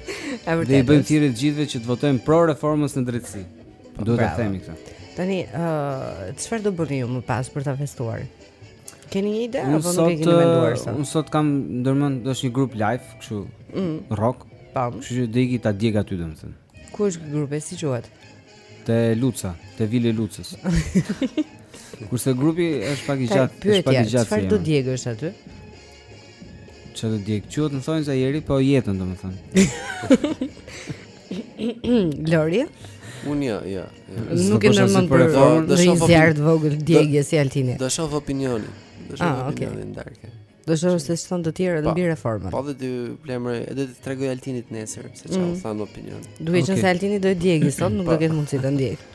Është vërtet. Ne i bëjmë thirrje të gjithëve që të votojnë pro reformës në drejtësi. Po, Duhet ta themi këtë. Tani, ë, uh, çfarë do bëni ju më pas për ta festuar? Keni një ide apo nuk e keni menduar sot? Unë sot kam ndërmend është një grup live, kështu. Mm. Rock. Po. Kështu që do iki ta djeg aty domethënë. Ku është grupi, si quhet? Te Luca, te Vile Lucës. Kurse grupi është pak i gjatë, është pak i gjatë. Çfarë do djegësh aty? Që të djegë Ç'do më thoshte Jeri Po jetën do më thoshte Lori Unë ja, ja, ja. Nuk e ndërmend për ndonjë zjarr të vogël djegie si Altini Do shof Opinionin Do shof ah, Opinionin në darkë Do shof se ç'thonë të tjerët Dhe mbi reformën Po dhe dy tre emra Edhe t'i tregoj Altinit nesër Se ç'u mm. u tha në Opinion Duke okay. qenë se Altini do e djegë Sot nuk do ketë mundësi ta ndjekë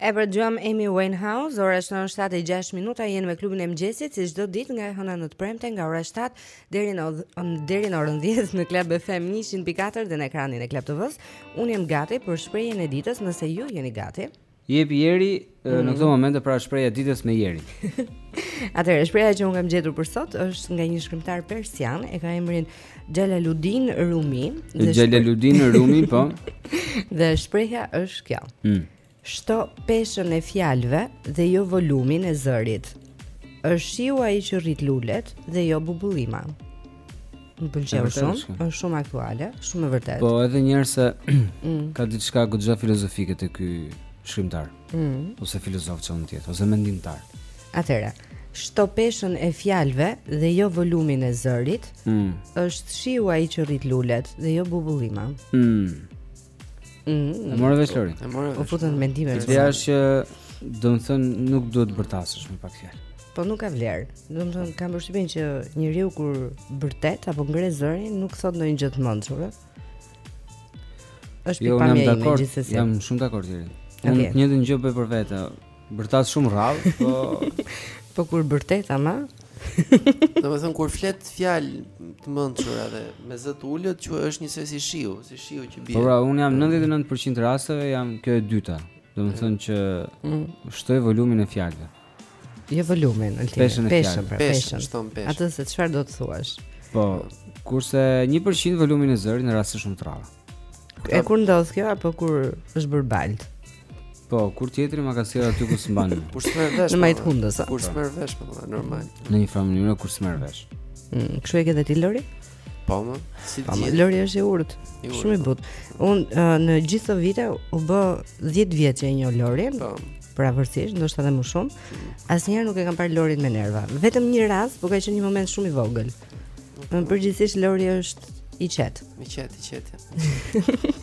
E pra dëgjuam Amy Winehouse, ora është 7:06 minuta, jemi me klubin e mëngjesit si çdo ditë nga e hëna në të premte nga ora 7 deri në deri në orën 10 në Club FM 104 dhe në ekranin e Club TV-s. Unë jam gati për shprehjen e ditës, nëse ju jeni gati. Jepi Jeri mm -hmm. në mhm. këtë moment pra shprehja e ditës me Jerin. Atëherë shprehja që unë kam gjetur për sot është nga një shkrimtar persian, e ka emrin Xhalaludin Rumi. Xhalaludin Rumi po. Dhe shprehja është kjo. Mm. Shto peshën e fjalëve dhe jo volumin e zërit. Është shiu ai që rrit lulet dhe jo bubullima. Më pëlqeu shumë, është shumë aktuale, shumë e vërtetë. Po edhe një herë se mm. ka diçka goxha filozofike te ky shkrimtar. Mm. Ose filozof që mund të jetë, ose mendimtar. Atëherë, shto peshën e fjalëve dhe jo volumin e zërit. Mm. Është shiu ai që rrit lulet dhe jo bubullima. Mm. Mm. More vesh Lori. Po u futa në mendime. Ideja është që domethënë nuk duhet të bërtasësh me pak fjalë. Po nuk ka vlerë. Domethënë kam përshtypjen që njeriu kur bërtet apo ngre zërin nuk thotë ndonjë gjë të mençur. Është jo, pikëpamje jo, ime gjithsesi. Jam shumë dakord Jeri. Okay. Unë të njëjtën gjë bëj për vete. Bërtas shumë rrallë, po po kur bërtet ama. Domethënë kur flet fjalë të mençura dhe me zë të ulët që është një si shiu, si shiu që bie. Po pra, unë jam 99% të rasteve jam kjo e dyta. Domethënë që mm. shtoj volumin e fjalëve. Jo volumin, Altin. Peshën e fjalës. Pra, peshën, shton peshën. Atë se çfarë do të thuash. Po, kurse 1% volumin e zërit në raste shumë të rralla. E kur ndodh kjo apo kur është bërë baltë? Po, kur tjetri ma ka sjellë aty ku s'mban. Kur s'merr vesh. Në majë po, të hundës. Kur s'merr vesh, po, po normal. Në një farë mënyre kur s'merr vesh. Mm, Kështu e ke dhe ti Lori? Po më, si të gjithë. Lori është i urtë. Shumë i butë. Unë uh, në gjithë këto vite u bë 10 vjet që e njoh Lorin. Po. Përafërsisht, ndoshta edhe më shumë. Mm. Asnjëherë nuk e kam parë Lorin me nerva. Vetëm një rast, po ka qenë një moment shumë i vogël. Në përgjithësi, Lori është i qetë. I qetë, i qetë.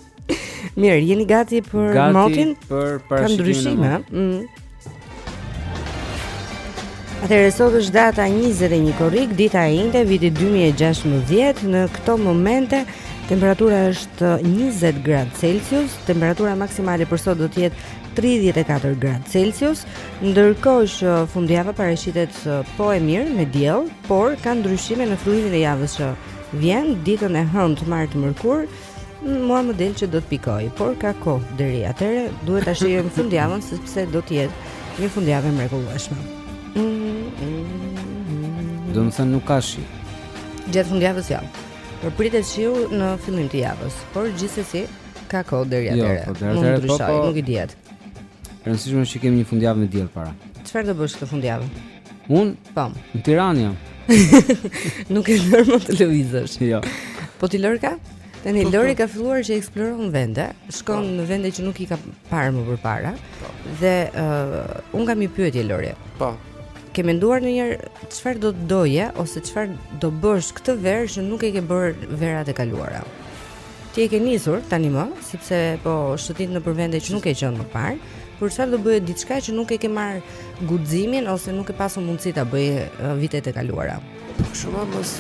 Mirë, jeni gati për gati motin? Gati për parashikimin. Ka ndryshime, ëh. Mm. Atëherë sot është data 21 korrik, dita e enjte viti 2016. Në këto momente temperatura është 20 gradë Celsius, temperatura maksimale për sot do të jetë 34 gradë Celsius, ndërkohë që fundjava paraqitet po e mirë me diell, por ka ndryshime në fillimin e javës që vjen ditën e hënë të martë të mërkurë. Mua më del që do të pikojë, por ka kohë deri atëherë, duhet ta shijojmë fundjavën sepse do të jetë një fundjavë e mrekullueshme. Domethënë nuk ka shi. Gjatë fundjavës jo. Jo. Por pritet shiu në fillim të javës, por gjithsesi ka kohë deri jo, atëherë. Jo, po deri atëherë po, po nuk i dihet. Rëndësishme është që kemi një fundjavë me diell para. Çfarë do bësh këtë fundjavë? Unë? Po. Në Tiranë jam. Nuk e ndërmend të lëvizësh. Jo. Po ti Lorka? Tani po, Lori po. ka filluar që eksploron vende, shkon po. në vende që nuk i ka parë më përpara. Po. Dhe uh, unë kam një pyetje Lori. Po. Ke menduar ndonjëherë çfarë do të doje ose çfarë do bësh këtë verë që nuk e ke bërë verat e kaluara? Ti e ke nisur tani më, sepse po shëtit nëpër vende që nuk ke qenë më parë, por çfarë do bëje diçka që nuk e ke marrë guximin ose nuk ke pasur mundësi ta bëje vitet e kaluara. Po shumë mos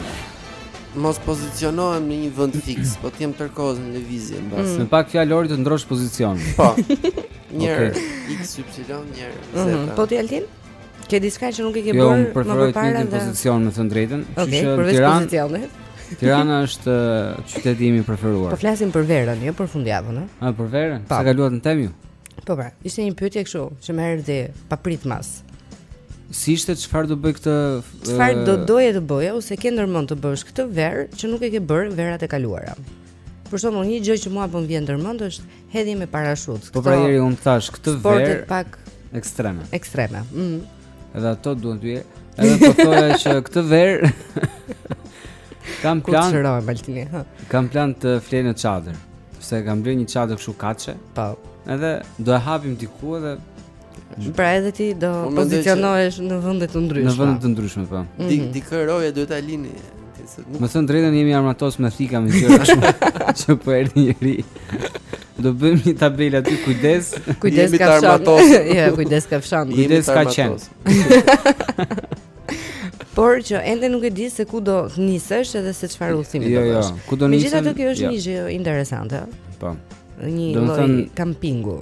mos pozicionohem në një vend fiks, po të jem tërë kohës në lëvizje mbase. Mm. Me pak fjalë Lori Ke diçka që nuk e ke jo, bërë më parë? Jo, preferoj të njëjtin pozicion me të drejtën. Okej, okay, përveç Tiranës, pozicionit. Tirana është uh, qyteti im i preferuar. Po flasim për verën, jo për fundjavën, ëh. Ah, për verën? Po. Sa kaluat në temë ju? Po pra, ishte një pyetje kështu, që më erdhi papritmas. Si ishte çfarë do bëj këtë? Çfarë do doje të bëje ose ke ndërmend të bësh këtë verë që nuk e ke bërë verat e kaluara? Për shembull, një gjë që mua po më vjen ndërmend është Hedhje me parashutë. Po pra Jeri unë thashë këtë verë. Sportet pak ekstreme. Ekstreme. Mm. Edhe ato duan të jetë. Edhe po thoya që këtë verë kam plan. Ku çroj Baltini? Kam plan të flej në çadër. Pse kam blerë një çadër kështu kaçe? Po. Edhe do e hapim diku edhe Pra edhe ti do pozicionohesh në vende të ndryshme. Në vende të ndryshme po. Mhm. Ti ti këroje duhet ta lini. Me thënë drejtën jemi armatos me thika me gjëra shumë që po erdhi njëri. Do bëjmë një tabelë aty kujdes. Kujdes ka fshan. Ja, kujdes ka fshan. Kujdes ka qen. Por që ende nuk e di se ku do nisesh edhe se çfarë udhëtimi do jo, jo. bësh. Jo, jo, ku do nisesh? Megjithatë kjo është një gjë interesante. Po. Një lloj kampingu.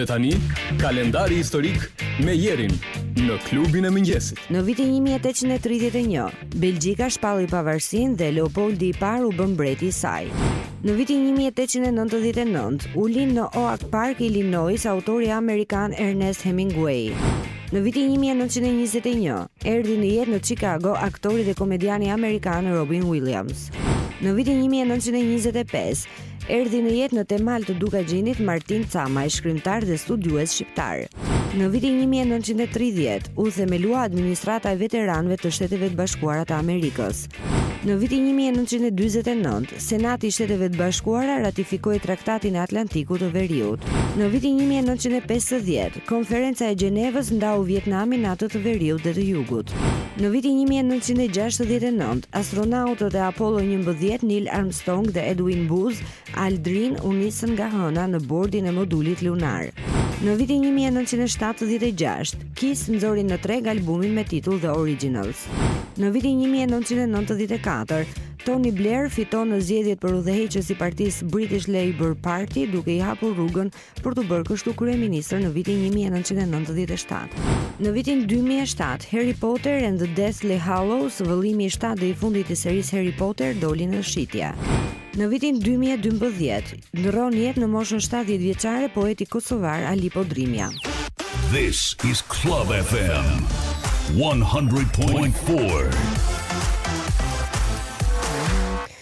Dhe tani, kalendari historik me Jerin në klubin e mëngjesit. Në vitin 1831, Belgjika shpalli pavarësinë dhe Leopoldi i Parë u bë mbreti i saj. Në vitin 1899, u lind në Oak Park, Illinois, autori amerikan Ernest Hemingway. Në vitin 1921, erdhi në jetë në Chicago aktori dhe komediani amerikan Robin Williams. Në vitin 1925, erdhi në jetë në Temal të Dukagjinit Martin Camaj, shkrimtar dhe studiues shqiptar. Në vitin 1930, u themelua administrata e veteranëve të Shteteve të Bashkuara të Amerikës. Në vitin 1949, Senati i Shteteve të Bashkuara ratifikoi Traktatin e Atlantikut të Veriut. Në vitin 1950, Konferenca e Gjenevës ndau Vietnamin atë të veriut dhe të jugut. Në vitin 1969, astronautët e Apollo 11, Neil Armstrong dhe Edwin Buzz Aldrin u nisën nga Hëna në bordin e modulit lunar. Në vitin 1976, Kiss nxori në treg albumin me titull The Originals. Në vitin 1994, Tony Blair fiton në zgjedhjet për udhëheqës i partisë British Labour Party duke i hapur rrugën për t'u bërë kështu kryeministër në vitin 1997. Në vitin 2007, Harry Potter and the Deathly Hallows, vëllimi i shtatë dhe i fundit i serisë Harry Potter doli në shitje. Në vitin 2012, ndërron jetë në moshën 70 vjeçare poeti kosovar Ali Podrimja. This is Club FM 100.4.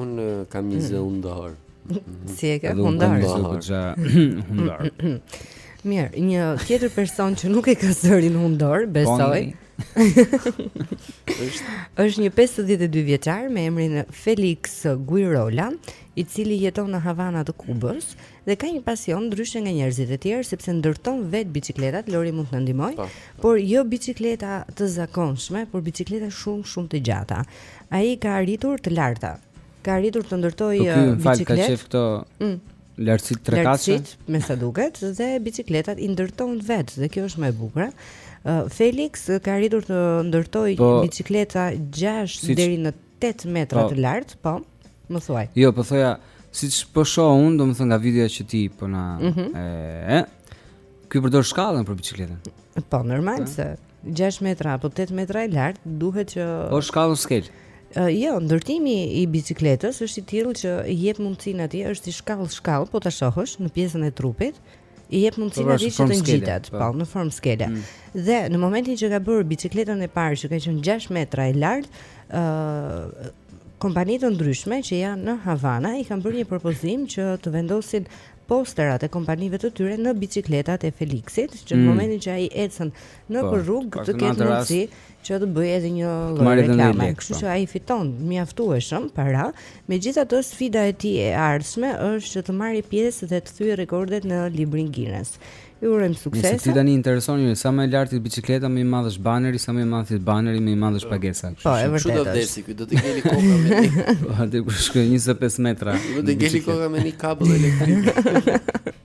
Unë kam një zë hundor. Si e ke hundor? Hundor. Mirë, një tjetër person që nuk e ka zërin undor, besoj. Është një 52 vjeçar me emrin Felix Guirola, i cili jeton në Havana të Kubës Dhe ka një pasion ndryshe nga njerëzit e tjerë sepse ndërton vetë biçikletat, Lori mund ta ndihmojë, por jo biçikleta të zakonshme, por biçikleta shumë shumë të gjata. Ai ka arritur të larta. Ka arritur të ndërtojë biçikletë. Po ky Fal ka qejf këto. Mm. Lartësitë tre kaçe. Me sa duket dhe biçikletat i ndërton vetë dhe kjo është më e bukur. Felix ka arritur të ndërtojë po, biçikleta 6 si deri në 8 metra të lartë, po. Më thuaj. Jo, po thoja, siç po shoh unë, domethënë nga videoja që ti po na mhm. e Ky përdor shkallën për biçikletën. Po, normal se 6 metra apo 8 metra e lart duhet që Po shkallën, skelë. Uh, jo, ndërtimi i bicikletës është i tillë që i jep mundësinë atij, është i shkallë shkallë, po ta shohësh në pjesën e trupit, i jep mundësinë atij që të ngjitet, po, po, në formë skele. Mm. Dhe në momentin që ka bërë biçikletën e parë që ka qenë 6 metra e lartë, ë uh, kompani të ndryshme që janë në Havana i kanë bërë një propozim që të vendosin posterat e kompanive të tyre në biçikletat e Felixit, që në mm. momentin që ai ecën Nëpër rrugë të ketë mundësi që të bëjë edhe një lloj reklame. Kështu po. që ai fiton mjaftueshëm para. Megjithatë, sfida e tij e ardhshme është që të marrë pjesë dhe të thyejë rekordet në librin Guinness. I urojmë sukses. Se tani i intereson, sa më e lartë bicikleta më i madh është baneri, sa më i madh është baneri më i madh është pagesa. Po, e vërtetë. Do të vdesi ky, do të ngeli kokën me një. Po, atë ku shkoj 25 metra. Do të ngeli kokën me një kabel elektrik.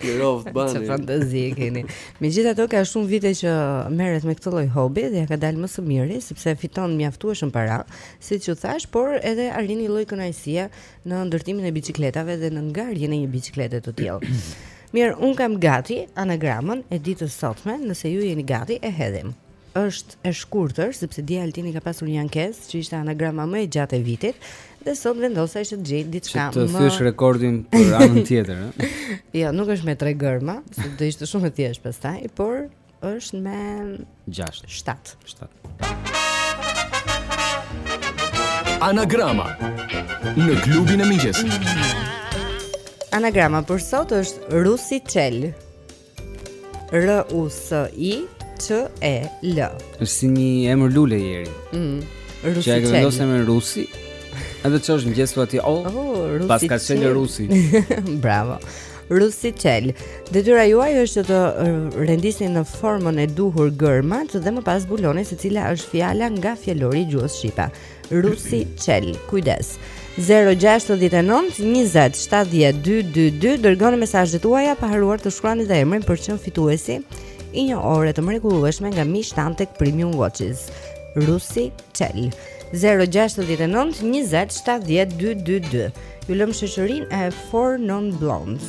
Ti roft bani. Çfarë fantazi keni? Megjithatë ka shumë vite që merret me këtë lloj hobi dhe ia ka dalë më së miri sepse fiton mjaftueshëm para, siç ju thashë, por edhe arrin një lloj kënaqësie në ndërtimin e biçikletave dhe në ngarjen e një biçiklete të tillë. Mirë, unë kam gati anagramën e ditës së sotme, nëse ju jeni gati e hedhim. është e shkurtër, sepse dje Altini ka pasur një ankesë që ishte anagrama më e gjatë e vitit dhe sot vendosa që të gjej diçka më. Të thyesh rekordin për anën tjetër, ëh. jo, nuk është me tre gërma, se do ishte shumë e thjeshtë pastaj, por është me 6, 7. 7. Anagrama në klubin e mëngjesit. Anagrama për sot është Rusi Çel. R U S I Ç E L. Është si një emër lule ieri. Ëh. Mm, Rusi. Çka do të thonë Rusi? Edhe çosh më gjesu aty. Oh, oh Rusi. Pas ka çel Rusi. Bravo. Rusi Çel. Detyra juaj është të rendisni në formën e duhur gërmat dhe më pas zbuloni se cila është fjala nga fjalori i gjuhës shqipe. Rusi Çel. Kujdes. 0692070222 dërgoni mesazhet tuaja pa harruar të shkruani dhe emrin për të qenë fituesi i një ore të mrekullueshme nga Mish Tantek Premium Watches. Rusi Çel. 0692070222. Ju lëmë në shoqërinë e Four Non Blondes.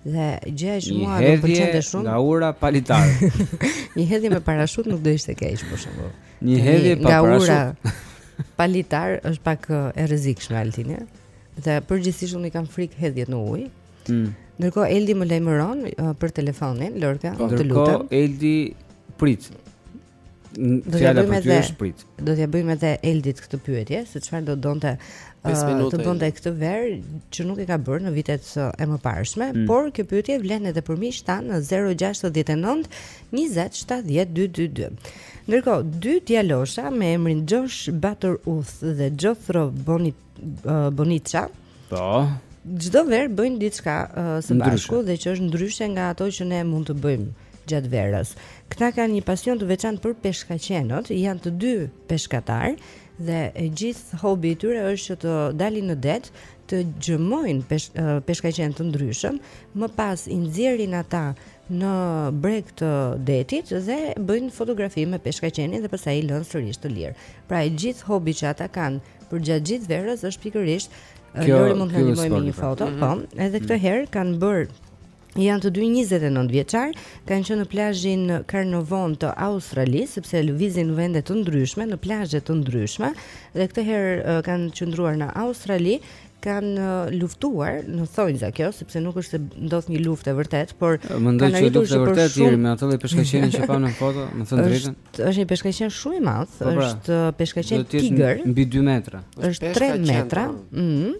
Dhe gjë që mua më pëlqente shumë. Një hedhje nga ura pa litar. Një hedhje me parashut nuk do ishte keq për shembull. Një hedhje pa parashut. Nga ura pa litar është pak e rrezikshme Altin, ja. Dhe përgjithësisht unë i kam frikë hedhjet në ujë. Mm. Ndërkohë Eldi më lajmëron uh, për telefonin, Lorka, të lutem. Ndërkohë Eldi prit. Do t'ja bëjmë edhe, prit. Do t'ja bëjmë edhe Eldit këtë pyetje, se çfarë do donte uh, të bënte këtë verë që nuk e ka bërë në vitet uh, e mëparshme, mm. por kjo pyetje vlen edhe për miqtë tanë në 069 20 70 222. Ndërkohë, dy djalosha me emrin Josh Butterworth dhe Jothro Bonit uh, Bonica. Po. Çdo verë bëjnë diçka uh, së bashku dhe që është ndryshe nga ato që ne mund të bëjmë gjatë verës. Këta kanë një pasion të veçantë për peshkaqenët, janë të dy peshkatarë dhe e gjithë hobi i tyre është që të dalin në det të gjurmojnë pesh, uh, peshkaqen të ndryshëm, më pas i nxjerrin ata në breg të detit dhe bëjnë fotografi me peshkaqenin dhe pastaj i lënë sërish të lirë. Pra e gjithë hobi që ata kanë Përgjatë gjithë verës është pikërisht Kjo, Lori mund të na ndihmojë me një foto, mm -hmm. po. Edhe këtë mhm. herë kanë bërë janë të dy 29 vjeçarë, kanë qenë në plazhin Carnarvon të Australisë, sepse lëvizin në vende të ndryshme, në plazhe të ndryshme, dhe këtë herë kanë qëndruar në Australi, kanë luftuar në thonjza kjo sepse nuk është se ndodh një luftë e vërtetë, por mendoj që luftë e vërtetë shumë... me atë lloj peshkaqeni që pamë në foto, me thënë të drejtën. Është është një peshkaqen shumë i madh, po pra, është uh, peshkaqen tigër. Mbi 2 metra. Është 3 metra. Ëh. Mm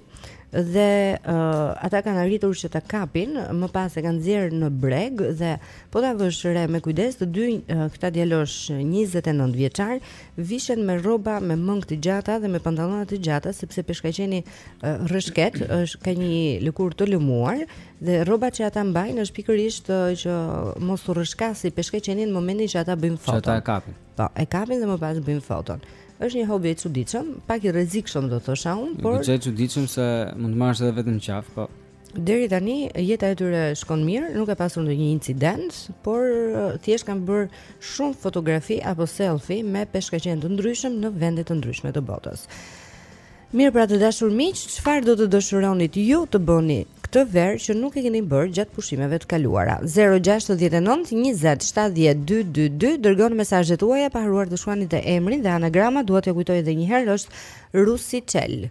dhe uh, ata kanë arritur që ta kapin, më pas e kanë nxjerrë në breg dhe po ta vësh re me kujdes të dy uh, këta djaloshë 29 vjeçarë Vishen me rroba me mëngë të gjata dhe me pantallona të gjata sepse peshkaqeni rrëshqet është ka një lëkurë të lëmuar dhe rrobat që ata mbajnë është pikërisht që mos u rrëshqasi peshkaqeni në momentin që ata bëjnë foto. Që ata e kapin. Po, e kapin dhe më pas bëjnë foton. Është një hobi i çuditshëm, pak i rrezikshëm do thosha unë, por Është i çuditshëm se mund të marrësh edhe veten në qafë, po. Deri tani jeta e tyre shkon mirë, nuk ka pasur ndonjë incident, por thjesht kanë bërë shumë fotografi apo selfie me peshkaqen të ndryshëm në vende të ndryshme të botës. Mirë pra të dashur miq, çfarë do të dëshironit ju të bëni këtë verë që nuk e keni bërë gjatë pushimeve të kaluara? 069 20 70 222 dërgoni mesazhet tuaja pa harruar të shkruani dhe emrin dhe anagrama, dua t'ju kujtoj edhe një herë është Rusi Çel.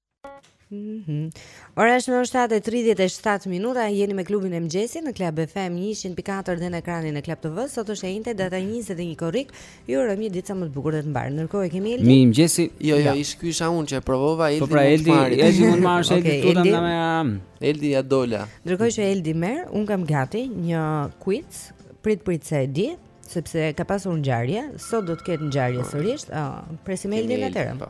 Mhm. Ora është 7:37 minuta, jeni me klubin e mëngjesit në Club FM 100.4 dhe në ekranin e Club TV. Sot është e enjte data 21 korrik. Ju urojmë një ditë sa më të bukur dhe të mbarë. Ndërkohë e kemi Eldin. Mirëmëngjesi. Jo, jo, ish ky isha unë që provova Eldi. Po pra Eldi, Eldi mund marrësh Eldi okay, tuta nga me Eldi ja dola. Ndërkohë që Eldi merr, un kam gati një quiz, prit prit se e di sepse ka pasur ngjarje, sot do të ketë ngjarje sërish. Uh, presim Eldin atëherë. Po.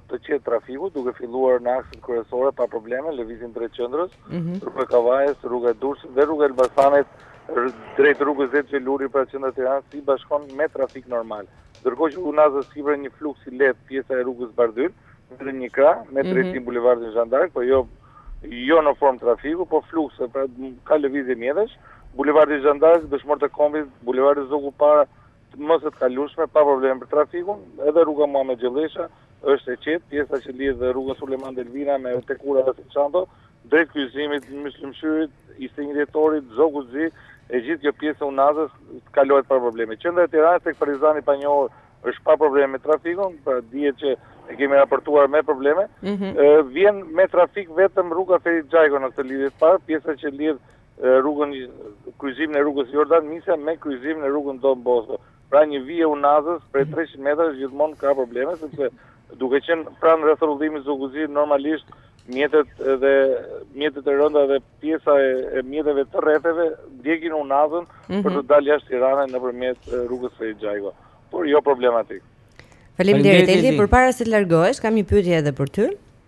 të qetë trafikut, duke filluar në akset kryesore pa probleme, lëvizin drejt qendrës, mm -hmm. rruga Kavajës, rruga e Durrësit dhe rruga Elbasanit drejt rrugës Dedë Gjo Luli pra qendra e Tiranës i bashkon me trafik normal. Ndërkohë që unaza sipër një fluks i lehtë pjesa e rrugës Bardhyl në një krah me mhm. drejtim mm -hmm. bulevardin Zhandark, por jo jo në formë trafiku, po fluksi, pra ka lëvizje mjetesh, bulevardi Zhandark, Dëshmorët e Kombit, bulevardi Zogu i Parë, po ashtu të kalueshme pa probleme për trafikun, edhe rruga Muhamet Gjollesha është e qetë, pjesa që lidh rrugën Sulejman Delvina me te Kuvendi Çanto, drejt kryqëzimit Myslym Shyrit, 21 Dhjetorit, Zogut të Zi, e gjithë kjo pjesë e Unazës kalohet pa probleme. Qendra e Tiranës tek Partizani i Panjohur është pa probleme me trafikun, pra dihet që e kemi raportuar me probleme. Mm -hmm. Vjen me trafik vetëm rruga Ferit Xhajko në këtë lidhje të parë, pjesa që lidh rrugën kryqëzimin e rrugës Jordan Misja me kryqëzimin e rrugës Don Bosco. Pra një vijë e unazës prej 300 metrash gjithmonë ka probleme sepse duke qenë pranë rrethrrotullimit Zogu i Zi normalisht mjetet dhe mjetet e rënda dhe pjesa e, e mjeteve të rretheve ndjekin unazën mm -hmm. për të mhm. dalë jashtë Tiranës nëpërmjet rrugës Ferit Xhajko. Por jo problematik. Faleminderit Eldi, përpara se të largohesh, kam një pyetje edhe për ty.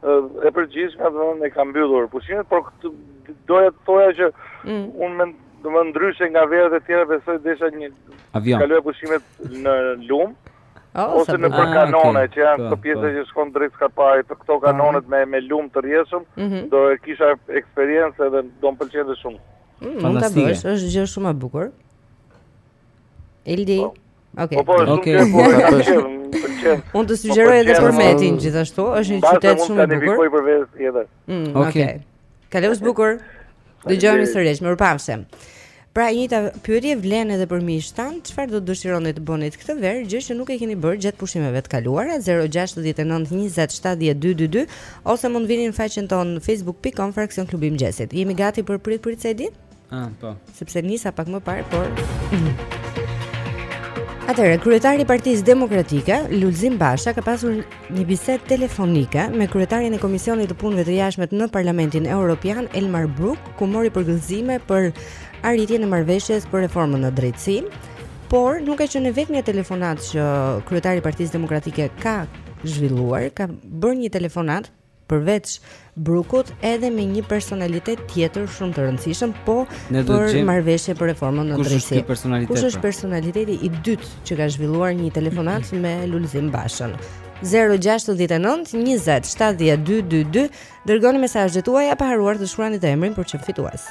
E përgjithshme, domethënë, e kam mbyllur pushimet, por këtë doja të thoja që mm. unë mend, domethënë ndryshe nga verat e tjera besoj do desha t'i kaloja pushimet në lum. Oh, ose nëpër ah, kanone, ah, okay. që janë po, këto pjesa po. që shkon drejt Skraparit, te këto po. kanonet me, me lumë të rrjedhshëm, mm -hmm. do e kisha eksperiencë edhe do më pëlqente shumë. Mm, mund të bësh, është gjë shumë e bukur. Eldi. Po. Okej. Po po, shumë Okej, mirë, po, po, e ta kam bësh. qenë, më pëlqen. Unë të sugjeroj edhe Përmetin gjithashtu, është një Mbase qytet mund shumë i bukur. planifikoj për vitin tjetër. Mm, Okej. Okej. Kalofsh bukur. Dëgjohemi sërish, mirupafshim. Pra e njëjta pyetje vlen edhe për miqtë tanë, çfarë do të dëshironi të bënit këtë verë, gjë që nuk e keni bërë gjatë pushimeve të kaluara 069 20 70 222 ose mund vini në faqen tonë facebook.com fraksion klubi i mëngjesit. Jemi gati për "Prit, prit se e di"? Ah, po. Sepse nisa pak më parë, por Atëherë, kryetari i Partisë Demokratike, Lulzim Basha, ka pasur një bisedë telefonike me kryetarin e Komisionit të Punëve të Jashtme në Parlamentin Evropian, Elmar Brok, ku mori përgëzime për arritjen e marrëveshjes për reformën në drejtësi, por nuk ka qenë e vetmja telefonatë që kryetari i Partisë Demokratike ka zhvilluar, ka bërë një telefonatë Përveç Brokut edhe me një personalitet tjetër shumë të rëndësishëm, po për marrëveshjen për reformën në drejtësi. Kush është ky personalitet? Kush është pra? personaliteti i dytë që ka zhvilluar një telefonatë me Lulzim Bashën? 069 20 70 222 dërgoni mesazhet tuaja pa harruar të shkruani dhe emrin për të qenë fitues.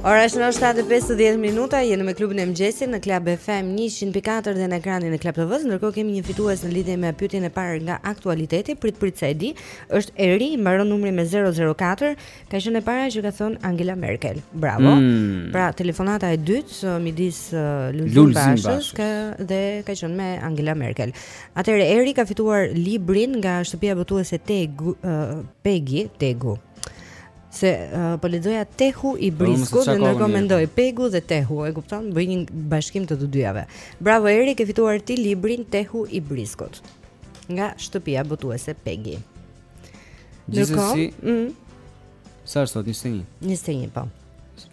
Ora është 7.50 minuta, jemi me Klubin e Mëngjesit në Club FM 100.4 dhe në ekranin e Club TV-së, ndërkohë kemi një fitues në lidhje me pyetjen e parë nga aktualiteti, prit prit se e di, është Eri, mbaron numri me 004, ka qenë e para që ka thonë Angela Merkel, bravo, mm. pra telefonata e dytë, midis uh, Lulzim Bashës, ka, dhe ka qenë me Angela Merkel. Atëherë Eri ka fituar librin nga shtëpia botuese Tegu, uh, Pegi, Tegu. Se uh, po lexoja Tehu i po, Briskut dhe ndërkohë mendoj Pegu dhe Tehu, e kupton? Bëj një bashkim të të dyjave. Bravo Eri, ke fituar ti librin Tehu i Briskut nga shtëpia botuese Pegi. Gjithsesi, mm, sa është sot 21? 21 po.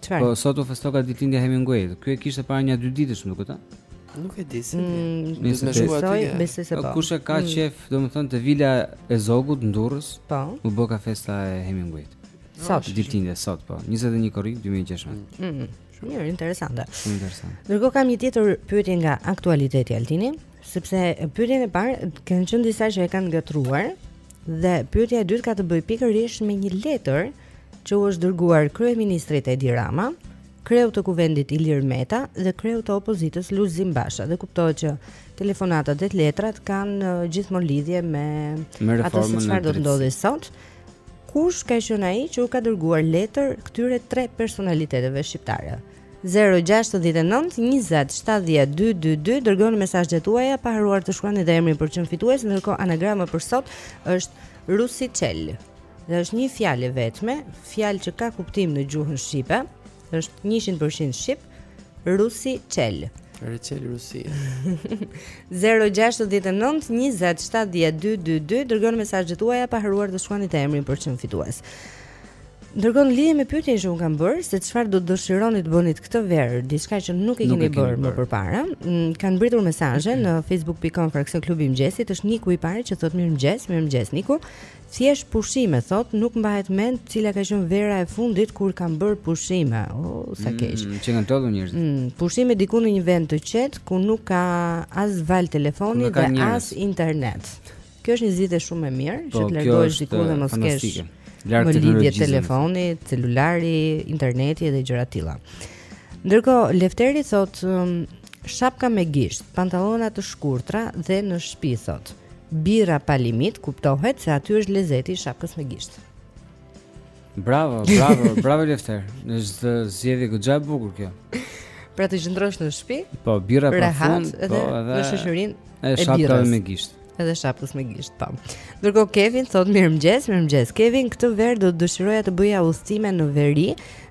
Çfarë? Po sot u festoka ditëlindja e Hemingway-t. Ky e kishte para një dy ditësh, më duket, a? Nuk e di se. Mm, Nëse më shkruaj aty. Besoj, besoj se po. po. Kush e ka mm. qef, domethënë te vila e Zogut në Durrës? Po. U bëka festa e Hemingway-t. Sot ditëlindja sot po, 21 korrik 2016. Mm. mm. Shumë mirë, interesante. Shumë interesante. Ndërkohë kam një tjetër pyetje nga aktualiteti Altini, sepse pyetjen e parë kanë qenë disa që e kanë ngatërruar dhe pyetja e dytë ka të bëjë pikërisht me një letër që u është dërguar kryeministrit Edi Rama, kreut të Kuvendit Ilir Meta dhe kreut të opozitës Lulzim Basha dhe kuptohet që telefonatat dhe letrat kanë uh, gjithmonë lidhje me, me atë se çfarë do të ndodhë sot. Kush ka qenë ai që u ka dërguar letër këtyre tre personaliteteve shqiptare? 069 20 70 222 dërgoni mesazhet tuaja pa harruar të shkruani dhe emrin për të qenë fitues, ndërkohë anagrama për sot është Rusi Çel. Dhe është një fjalë e vetme, fjalë që ka kuptim në gjuhën shqipe, është 100% shqip, Rusi Çel. Reçel Rusi 069 20 70 222 Dërgoni mesazhet tuaja pa harruar të shkruani dhe emrin për të qenë fitues Ndërkohë lidhje me pyetjen që unë kam bërë Se çfarë do të dëshironit të bënit këtë verë Diçka që nuk e keni bërë më përpara mm, Kanë mbërritur mesazhe në facebook.com Fraksion Klubi i Mëngjesit është Niku i pari që thot mirëmëngjes Mirëmëngjes Niku Thjesht pushime thot, nuk mbahet mend cila ka qenë vera e fundit kur kam bërë pushime. O, sa mm, keq. Mm, qenkan të lodhur njerëzit. Mm, pushime diku në një vend të qetë ku nuk ka as valë telefoni dhe as internet. Kjo është një zgjidhje shumë e mirë po, që të largohesh diku dhe mos kesh larg të lidhje telefoni, celulari, interneti dhe gjëra të tilla. Ndërkohë Lefteri thot um, shapka me gisht, pantallona të shkurtra dhe në shtëpi thot. Birra pa limit, kuptohet se aty është lezeti i shapkës me gisht. Bravo, bravo, bravo Lefter. Është zgjedhje goxha e bukur kjo. Pra të qëndrosh në shtëpi? Po, birra pa fund, po, edhe në shoqërinë e shapkës me gisht. Edhe shapkës me gisht, po. Ndërkohë Kevin thotë mirëmëngjes, mirëmëngjes Kevin, këtë verë do të dëshiroja të bëja udhëtime në veri,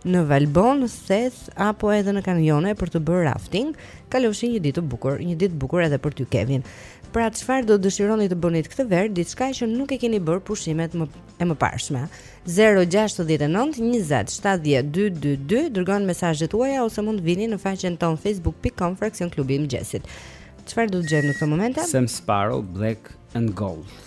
në Valbonë, në Theth apo edhe në kanione për të bërë rafting. Kalofshi një ditë të bukur, një ditë bukur edhe për ty Kevin. Pra çfarë do të dëshironit të bënit këtë verë, diçka që nuk e keni bërë pushimet më e mëparshme. 069 20 70 222 dërgoni mesazhet tuaja ose mund të vini në faqen tonë facebook.com fraksion klubi i mëngjesit. Çfarë do të dëgjojmë në këto momente? Sam Sparrow Black and Gold.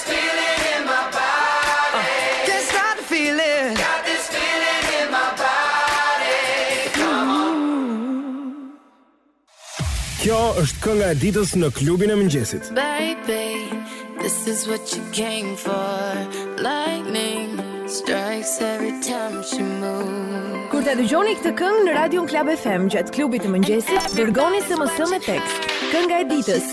Kjo është kënga e ditës në klubin e mëngjesit. Baby, this is what you came for. Lightning strikes every time she moves. Kur ta dëgjoni këtë këngë në radion Club FM gjatë klubit të mëngjesit, dërgoni SMS me tekst Kënga e ditës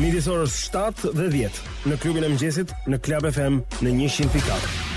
Midis orës 7 dhe 10 në klubin e mëngjesit në Club FM në 100.4.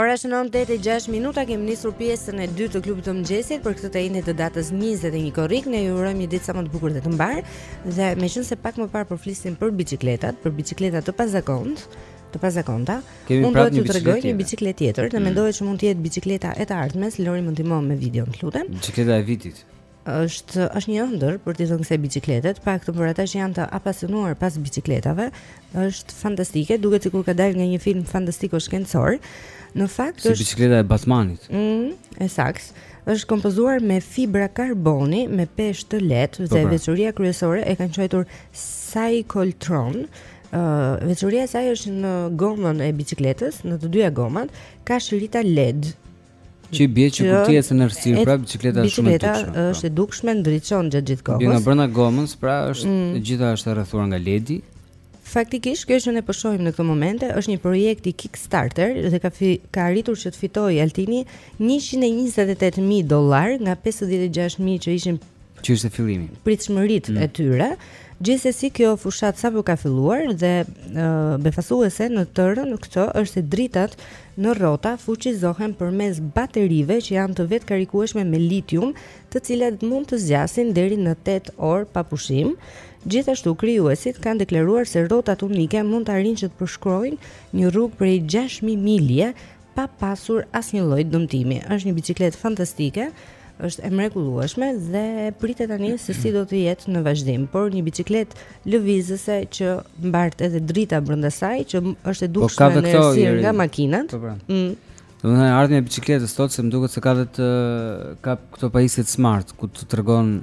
Ora shënon 9:06 minuta, kemi nisur pjesën e dytë të klubit të mëngjesit për këtë të enjte të datës 21 korrik. Ne ju urojmë një ditë sa më të bukur dhe të mbarë. Dhe meqenëse pak më parë po flisnim për biçikletat, për biçikleta të pazakontë, të pazakonta, unë do t'ju tregoj një biçikletë tjetër, dhe mm. mendohet që mund të jetë biçikleta e të ardhmes, Lori më ndihmo me videon, të lutem. Biçikleta e vitit. është është një ëndër për të thënë se biçikletat, të paktën për ata që janë të apasionuar pas biçikletave, është fantastike, duket sikur ka dalë nga një film fantastiko shkencor. Në fakt është si biçikleta e Batmanit. Ëh, mm, e saktë. Është kompozuar me fibra karboni me peshë të lehtë dhe po, pra. veçoria kryesore e kanë quajtur Cyclotron. Ëh, uh, veçoria e saj është në gomën e biçikletës, në të dyja gomat ka shirita LED Që bie që kur ti ecën në errësirë pra biçikleta është shumë e dukshme. Biçikleta pra është e dukshme, ndriçon gjatë gjithë kohës. Bie nga brenda gomës, pra është mm. e gjitha është e rrethuar nga ledi. Faktikisht kjo që ne po shohim në këto momente është një projekt i Kickstarter dhe ka fi, ka arritur që të fitojë deri tani 128000 dollar nga 56000 që ishin që ishte fillimi. Pritshmëritë mm. e tyre. Gjithsesi kjo fushatë sapo ka filluar dhe uh, befasuese në tërën këtë është se dritat Në rrota fuqizohen përmes baterive që janë të vetëkarikueshme me litium, të cilat mund të zgjasin deri në tetë orë pa pushim. Gjithashtu, krijuesit kanë deklaruar se rrotat unike mund të arrijnë që të përshkrojnë një rrugë prej gjashtë mijë milje pa pasur asnjë lloj dëmtimi. Është një biçikletë fantastike, është e mrekullueshme dhe pritet tani se si do të jetë në vazhdim, por një biçikletë lëvizëse që mbart edhe drita brenda saj që është e po, dukshme po, në errësirë nga makinat. Po, pra. mm. Do të thotë e ardhmja e biçikletës sot se më duket se ka vetë ka këto pajisjet smart ku të tregon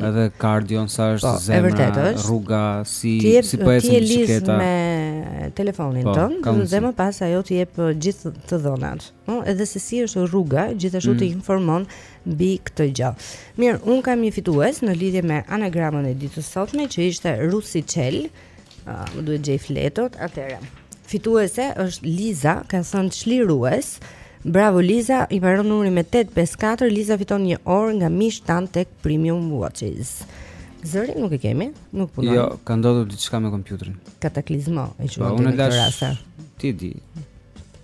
edhe kardion sa është po, zemra, është. rruga, si ti e, si po ecën biçikleta. Ti e lidh me telefonin po, tënd dhe më pas ajo të jep gjithë të dhënat. ëh, edhe se si është rruga, gjithashtu mm. të informon mbi këtë gjë. Mirë, un kam një fitues në lidhje me anagramën e ditës së sotme që ishte Rusi Çel. Uh, më duhet të gjej fletët, atëherë. Fituese është Liza, ka thënë çlirues. Bravo Liza, i mbaron numri me 854. Liza fiton një orë nga Mish Tan tek Premium Watches. Zëri nuk e kemi, nuk punon. Jo, ka ndodhur diçka me kompjuterin. Kataklizmë, e quajmë po, në këtë rast. Ti di,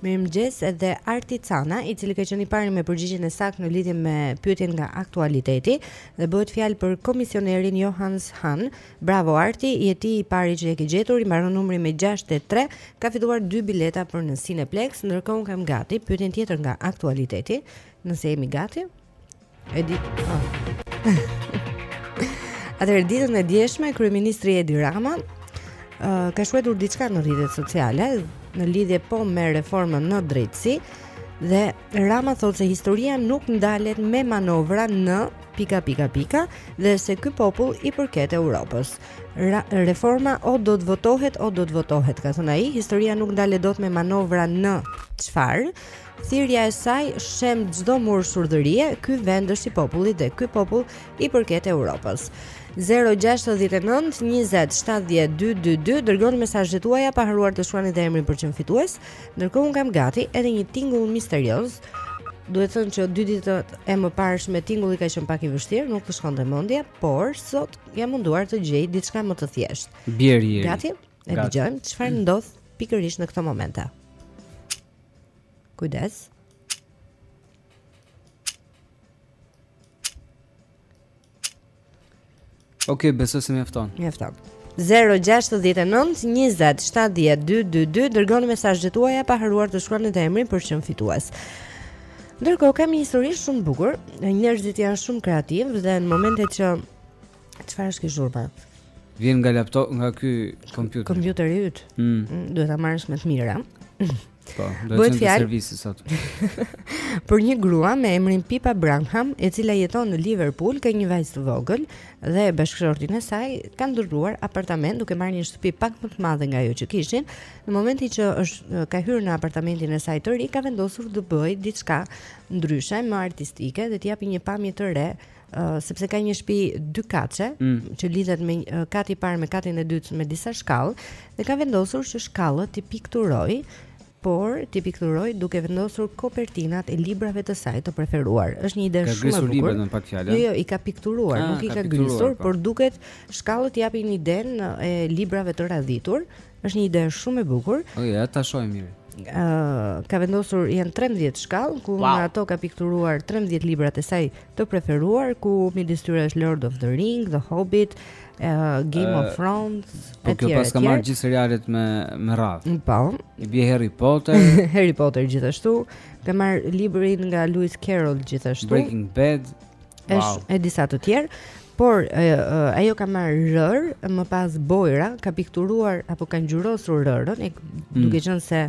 Mirëmëngjes edhe Arti Cana, i cili ka qenë i pari me përgjigjen e saktë në lidhje me pyetjen nga aktualiteti dhe bëhet fjalë për komisionerin Johanes Han. Bravo Arti, je ti i pari që e ke gjetur, i mbaron numri me 63, ka fituar dy bileta për në Cineplexx, ndërkohë unë kam gati pyetjen tjetër nga aktualiteti, nëse jemi gati. E di. Atëherë ditën e djeshme kryeministri Edi Rama uh, ka shkruar diçka në rrjetet sociale në lidhje po me reformën në drejtësi dhe Rama thotë se historia nuk ndalet me manovra në pika pika pika dhe se ky popull i përket Europës. Reforma o do të votohet o do të votohet, ka thënë ai, historia nuk ndalet dot me manovra në çfarë? Thirrja e saj shemb çdo mur shurdhërie, ky vend është i popullit dhe ky popull i përket Europës. 069 20 70 222 dërgoni mesazhet tuaja pa harruar të shkruani dhe emrin për të qenë fitues. Ndërkohë un kam gati edhe një tingull misterioz. Duhet thënë që dy ditët e mëparshme tingulli ka qenë pak i vështirë, nuk të shkonte mendja, por sot jam munduar të gjej diçka më të thjeshtë. Bjeri. Gati? E dëgjojmë çfarë ndodh pikërisht në këto momente. Kujdes. Ok, besoj se mjafton. Mjafton. 069 20 70 222 Dërgoni mesazhet tuaja pa harruar të shkruani dhe emrin për të qenë fitues Ndërkohë kam një histori shumë të bukur Njerëzit janë shumë kreativë Dhe në momentet që Çfarë është kjo zhurma? Vjen nga laptop, nga ky kompjuter. Kompjuteri yt. Mm. mm duhet ta marrësh me të mira. Po, bëhet fjalë, servisi sot, për një grua me emrin Pipa Branham, e cila jeton në Liverpool, ka një vajzë të vogël dhe bashkëshortin e saj, kanë ndërruar apartament duke marrë një shtëpi pak më të madhe nga ajo që kishin. Në momentin që është ka hyrë në apartamentin e saj të ri, ka vendosur të bëjë diçka ndryshe, më artistike dhe të japë një pamje të re Uh, sepse ka një shtëpi dykatëshe mm. që lidhet me uh, kati i parë me katin e dytë me disa shkallë dhe ka vendosur që shkallët t'i pikturojë por t'i pikturojë duke vendosur kopertinat e librave të saj të preferuar. Është një ide shumë e bukur. Ka grisur librat me pak fjalë. Jo, jo, i ka pikturuar, ah, nuk i ka, ka grisur, po. por duket shkallët japin idenë e librave të radhitur. Është një ide shumë e bukur. Po ja, ta shohim mirë. Uh, ka vendosur janë 13 shkallë ku wow. në ato ka pikturuar 13 librat e saj të preferuar ku midis tyre është Lord of the Rings, The Hobbit, uh, Game uh, of Thrones, po kjo paska marrë gjithë serialet me me radhë. Mm, po. I bie Harry Potter. Harry Potter gjithashtu, ka marrë librin nga Lewis Carroll gjithashtu. Breaking Bad. Wow. Është e disa të tjerë, por ajo ka marrë rërë, më pas bojra ka pikturuar apo ka ngjyrosur rërën, e, mm. duke qenë se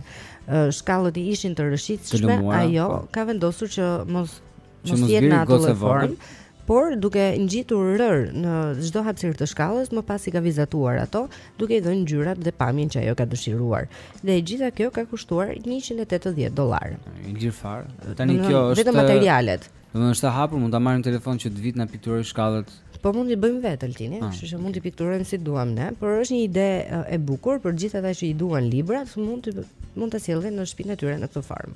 shkallët i ishin të rrëshqitshme, ajo ka vendosur që mos Që mos jetë në atë lloj formë, por duke ngjitur rërë në çdo hapësirë të shkallës, më pas i ka vizatuar ato, duke i dhënë ngjyrat dhe pamjen që ajo ka dëshiruar. Dhe e gjitha kjo ka kushtuar 180 dollarë. Një far. Tani kjo është vetëm materialet. Po të është hapur, mund ta marrim në telefon që të vijë të na pikturojë shkallët. Po mund t'i bëjmë vetë Altini, ah, kështu që mund t'i pikturojmë si duam ne, por është një ide e bukur për gjithë ata që i duan librat, mund të mund ta sjellin në shtëpinë e tyre në këtë formë.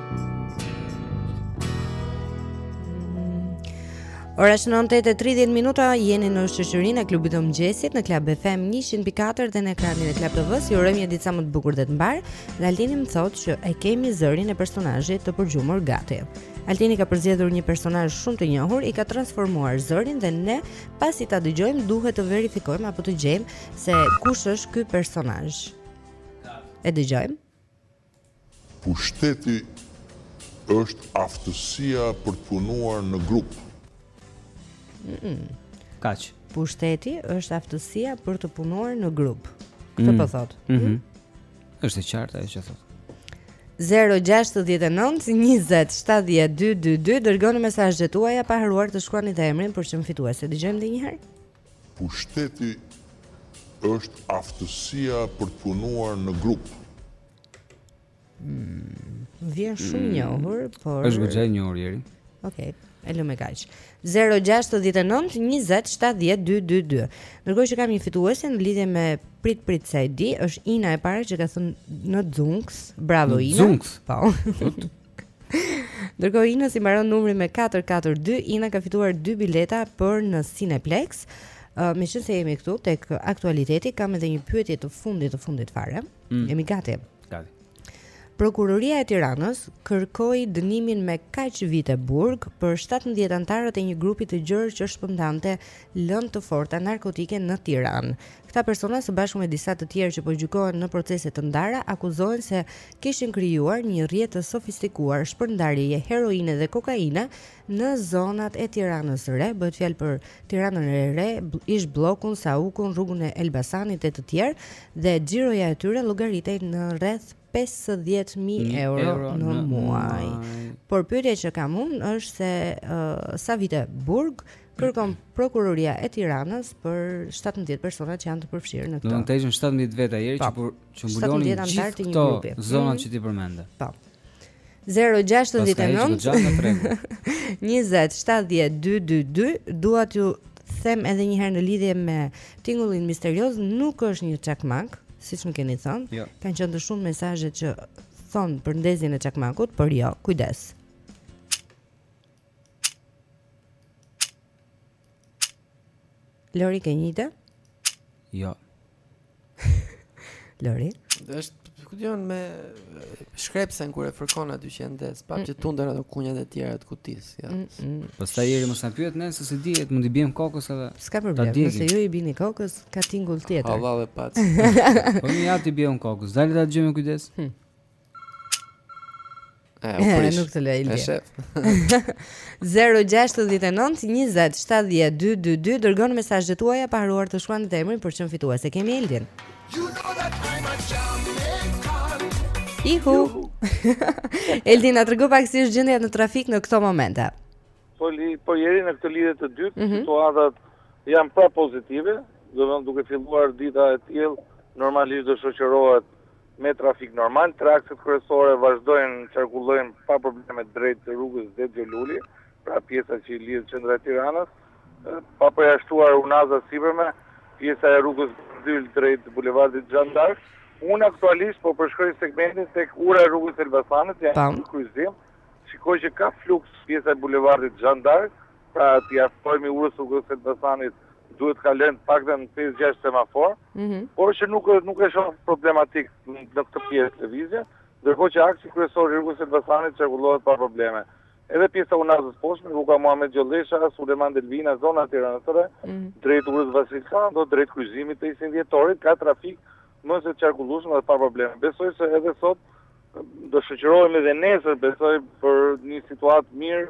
Ora shënon 9 e 30 minuta, jeni në shoqërinë e klubit të mëngjesit në Club FM 104 dhe në ekranin e Club TV-s. Ju urojmë një ditë sa më të bukur dhe të mbarë. Dhe Altini më thotë që e kemi zërin e personazhit të përgjumur gati. Altini ka përzgjedhur një personazh shumë të njohur, i ka transformuar zërin dhe ne pasi ta dëgjojmë duhet të verifikojmë apo të gjejmë se kush është ky personazh. E dëgjojmë. Pushteti është aftësia për të punuar në grup. Kaq. Pushteti është aftësia për të punuar në grup. Këtë mm. po thotë. Mhm. Mm është e qartë ajo që thotë. 069 20 70 222 Dërgoni mesazhet tuaja pa harruar të shkruani dhe emrin për çmimin fitues. E dëgjojmë edhe njëherë Pushteti është aftësia për të punuar në grup. Më vjen shumë mm. i njohur, por Është goxha i njohur zëri. Okej. Okay. E lëmë kaq. 069 20 70 222. Ndërkohë që kam një fituese në lidhje me prit prit sa e di, është Ina e para që ka thënë në xhunks. Bravo Ina. Xhunks. Po. Ndërkohë Ina, së cilës i mbaron numri me 442, Ina ka fituar 2 bileta për në Cineplex. Uh, meqenëse jemi këtu tek aktualiteti, kam edhe një pyetje të fundit të fundit fare. Mm. Jemi gati. Gati. Prokuroria e Tiranës kërkoi dënimin me kaq vite burg për 17 anëtarët e një grupi të gjerë që shpëndante lëndë të forta narkotike në Tiranë. Këta persona së bashku me disa të tjerë që po gjykohen në procese të ndara akuzohen se kishin krijuar një rrjet të sofistikuar shpërndarjeje heroine dhe kokaine në zonat e Tiranës së Re, bëhet fjalë për Tiranën e Re, ish bllokun, Saukun, rrugën e Elbasanit e të tjerë dhe xhiroja e tyre llogaritej në rreth 50000 euro, euro në, në muaj. muaj. Por pyetja që kam unë është se uh, sa vite burg kërkon prokuroria e Tiranës për 17 personat që janë të përfshirë në këtë. Do të thotë 17 veta Jeri që po. Që mbulonin gjithë këto zonat mhm. që ti përmende. Po. 069 20 70 222 dua t'ju them edhe një herë në lidhje me tingullin misterioz, nuk është një çakmak, siç më keni thënë. Jo. Kanë qenë të shumë mesazhe që thonë për ndezjen e çakmakut, por jo, kujdes. Lori ke një ide? Jo. Lori. Është kutia me shkrepsen kur e fërkon aty që edhe s'para që tunden ato kunjat e tjera të kutisë, ja. Mm, mm. Pastaj Jeri mos na pyet ne se s'i dihet, mund t'i biem kokës edhe. S'ka problem, nëse ju i bini kokës, ka tingull tjetër. Hallall e paç. po mi ja t'i biem kokës, dale ta dëgjojmë me kujdes. Hm. E, u prish. E, nuk të lejlje. E sheh. 069 20 70 222 Dërgoni mesazhet tuaja pa harruar të shkruani dhe emrin për çmimin fitues e kemi Eldin You know that I'm a Jamaican Ihu Eldin, na trego pak si është gjendja në trafik në këto momente Po, Lori, po Jeri në këtë lidhje të dytë mm -hmm. Situatat janë pra pozitive Dhe duke filluar dita e tillë normalisht do shoqërohet Me trafik normal, traktet kryesore vazhdojnë qarkullojnë pa probleme drejt rrugës Ded Gjo Luli, pra pjesa që i lidh qendra e Tiranës, pa përjashtuar unaza e sipërme, pjesa e rrugës Bardhyl drejt bulevardit Zhan D'Ark. Unë aktualisht po përshkoj segmentin tek ura e rrugës Elbasanit, jam në kryqëzim, shikoj që ka fluks pjesa e bulevardit Zhan D'Ark, Pra t'i afrohemi urës së rrugës së Elbasanit duhet të kalojnë pak edhe 5-6 semaforë, mm -hmm. por që nuk, nuk e shoh problematik në këtë pjesë lëvizje, ndërkohë që aksi kryesor i rrugës së Elbasanit qarkullohet pa probleme. Edhe pjesa e unazës së poshtme, rruga Muhamet Gjollesha, Sulejman Delvina, zona të tjera në tëre, mm -hmm. drejt urës Vasil Shanto, drejt kryqëzimit të 21 Dhjetorit, ka trafik më se të qarkullueshëm dhe pa probleme. Besoj se edhe sot, do shëqërojme dhe nesër, besoj për një situatë të mirë,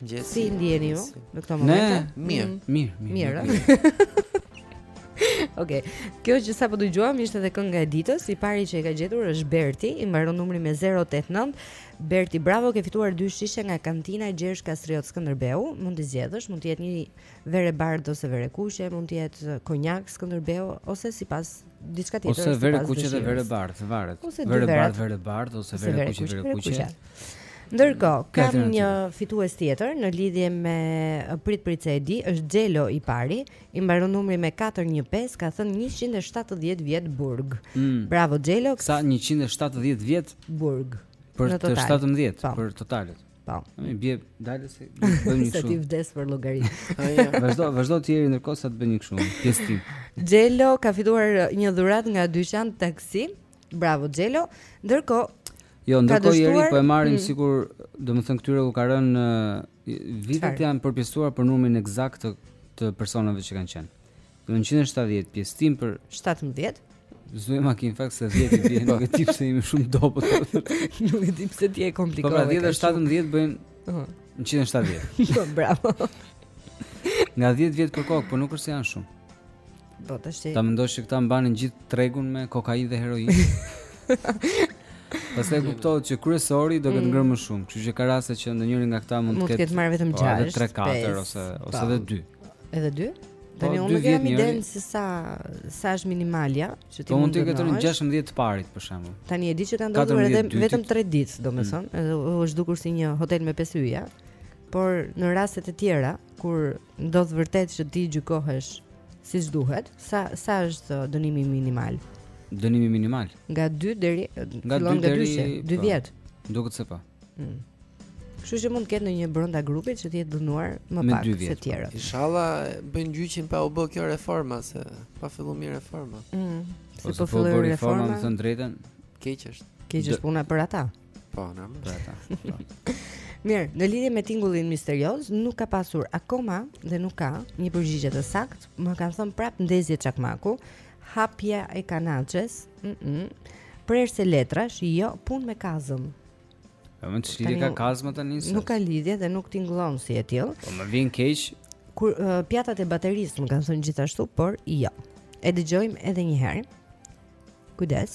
Mëngjesi. Si ndiheni ju në këtë moment? Ne mirë, mm. mirë, mirë. Mirë. Okej. Okay. Kjo që sapo dëgjuam ishte edhe kënga e ditës, i pari që e ka gjetur është Berti, i mbaron numri me 089. Berti, bravo, ke fituar dy shishe nga kantina Gjergj Kastriot Skënderbeu. Mund të zgjedhësh, mund të jetë një verë e bardhë ose verë e kuqe, mund të jetë konjak Skënderbeu ose s'di diçka tjetër ose verë e kuqe dhe verë e bardhë, varet. Verë e bardhë, verë e bardhë ose verë e kuqe, verë e kuqe. Ndërkohë, kam një fitues tjetër në lidhje me prit prit se e di, është Xhelo i pari, i mbaron numri me 415, ka thënë 170 vjet burg. Mm. Bravo Xhelo. Sa? 170 vjet burg. Për të 17, po. për totalin. Po. Më ngadalë se bën një kështu. Sa ti vdes për llogari. Vazhdo, vazhdo ti Jeri ndërkohë sa të bën një kështu. Pjesëtim. Xhelo ka fituar një dhuratë nga Dyqan Taxi. Bravo Xhelo. Ndërkohë Jo, ndërkohë Jeri po e marrim mm. sikur, domethënë këtyre u ka rënë vitet janë përpjesëtuar për numrin ekzakt të, të personave që kanë qenë. Në 170 pjesëtim për 17. Zë makinë fakt se 10 i bie, nuk e di pse jemi shumë të dobët. nuk e di pse ti e komplikove. Po pra 10 dhe 17 bëjnë uh -huh. 170. Po bravo. Nga 10 vjet për kokë, po nuk është se janë shumë. Po tashti. Ta mendosh se këta mbanin gjithë tregun me kokainë dhe heroinë. Pastaj kuptohet që kryesori do ketë mm. ngrënë më shumë, kështu që ka raste që ndonjëri nga këta mund të ketë marrë vetëm 6, 3, 4 ose ose edhe 2. Edhe 2? Tani unë s'kam idenë se sa sa është minimalja, që ti po mund të ketë rënë 16 të parit për shembull. Tani e di që kanë ndenjur edhe vetëm 3 ditë, domethënë, mm. edhe u është dukur si një hotel me 5 yje, por në rastet e tjera kur ndodh vërtet që ti gjykohesh siç duhet, sa sa është dënimi minimal? Dënimi minimal. Nga 2 deri nga 2 deri 2 vjet. Po. Duket se po. Mm. Kështu që mund të ketë ndonjë brenda grupit që të jetë dënuar më me pak se të tjerët. Po. Inshallah bëjnë gjyqin pa u bë kjo reforma se pa filluar mirë reforma. Mm. Se po, po filloi reforma, reforma me thënë të drejtën. Keq është. Keq është puna për ata. Po, nami për ata. Po. Mirë, në lidhje me tingullin misterioz, nuk ka pasur akoma dhe nuk ka një përgjigje të saktë. Më kanë thënë prap ndezje çakmaku, Hapja e kanaxhes, mm -mm, prerëse letrash, jo punë me kazëm. Po ç'lidhje ka kazma tani. Nuk ka lidhje dhe nuk tingëllon si e tillë. Po më vjen keq. Kur uh, pjatat e baterisë më kanë thënë gjithashtu, por jo. E dëgjojmë edhe një herë. Kujdes.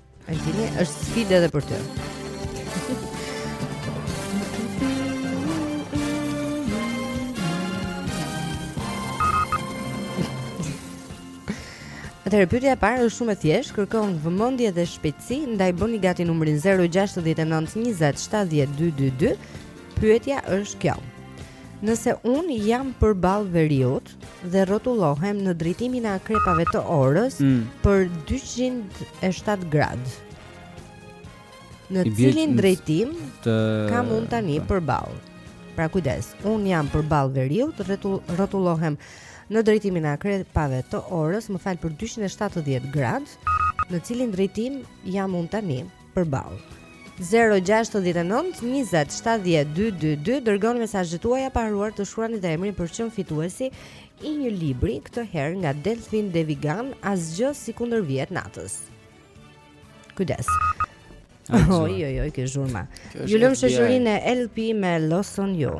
Altini, është sfidë edhe për ty. Atëherë pyetja e parë është shumë e thjeshtë, kërkon vëmendje dhe shpejtësi, ndaj bëni gati numrin 0692070222. Pyetja është kjo. Nëse unë jam përballë veriut, dhe rrotullohem në drejtimin e akrepave të orës mm. për 207 gradë. Në cilin drejtim të... kam unë tani përballë? Pra kujdes, unë jam përballë veriut, rrotullohem në drejtimin e akrepave të orës, më fal për 270 gradë, në cilin drejtim jam unë tani? përballë. 069 20 70 222 dërgoni mesazhet tuaja pa harruar të shkruani dhe emrin për të qenë fituesi i një libri këtë herë nga Delphine de Vigan asgjë s'i kundërvihet natës. Kujdes. Oj oj oj kjo zhurma. Ju lëmë në shoqërinë e LP me Lost on You.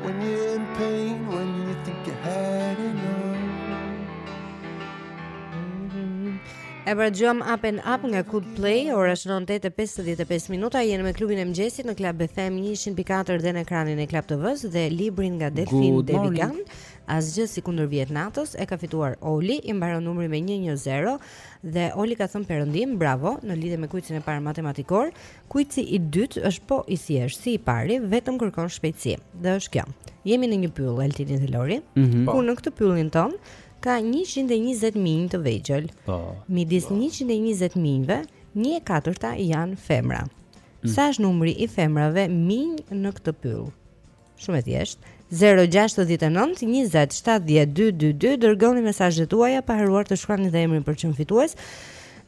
When you're in pain, when you think you had E pra dëgjuam Up and Up nga Coldplay Ora shënon 8.55 minuta Jeni me klubin e mëngjesit në Club FM 100.4 Dhe në ekranin e Club TV-së Dhe librin nga Delphine de Vigan Asgjë s'i kundërvihet natës E ka fituar Oli I mbaron numri me 110 Dhe Oli ka thënë perëndim Bravo Në lidhje me kuizin e parë matematikor Kuizi i dytë është po i thjeshtë si i pari, vetëm kërkon shpejtësi. Dhe është kjo. Jemi në një pyll Altini dhe Lori, mm -hmm. ku në këtë pyllin tonë ka 120 minj të vegjël. Po. Midis 120 minjve, 1/4 janë femra. Mm. Sa është numri i femrave minj në këtë pyll? Shumë e thjeshtë. 069 20 70 222 dërgoni mesazhet tuaja pa harruar të shkruani dhe emrin për të qenë fitues.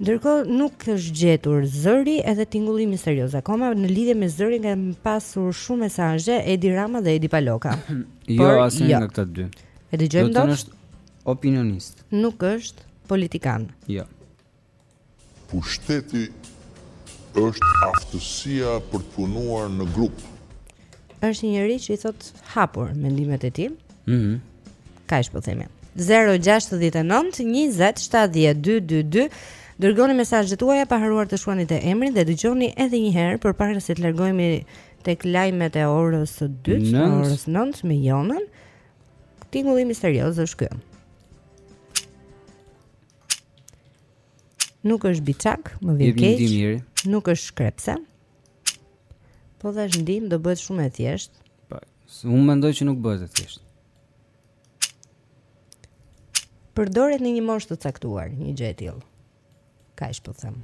Ndërkohë nuk është gjetur zëri edhe tingulli misterioz akoma në lidhje me zërin kam pasur shumë mesazhe Edi Rama dhe Edi Paloka. jo, asnjë jo. nga këta dy. E dëgjojmë dot. Do të thotë është opinionist. Nuk është politikan. Jo. Pushteti është aftësia për të punuar në grup. Është një njeri që i thot hapur mendimet e tij. Mhm. Mm Kaq po themi. 069 20 70 222 Dërgoni mesazhet tuaja pa harruar të shkruani dhe emrin dhe dëgjoni edhe një herë përpara se të largohemi tek lajmet e orës së dytë, në orën 9 me Jonën. Tingulli misterioz është ky. Nuk është biçak, më vjen keq. Jepni ndihmë njëri. Nuk është shkrepse. Po dhashë ndihmë do bëhet shumë e thjeshtë. Po, unë mendoj që nuk bëhet e thjeshtë. Përdoret në një moshë të caktuar, një gjë e tillë. Kaq po them.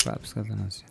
Prapë s'ka dhënë asgjë.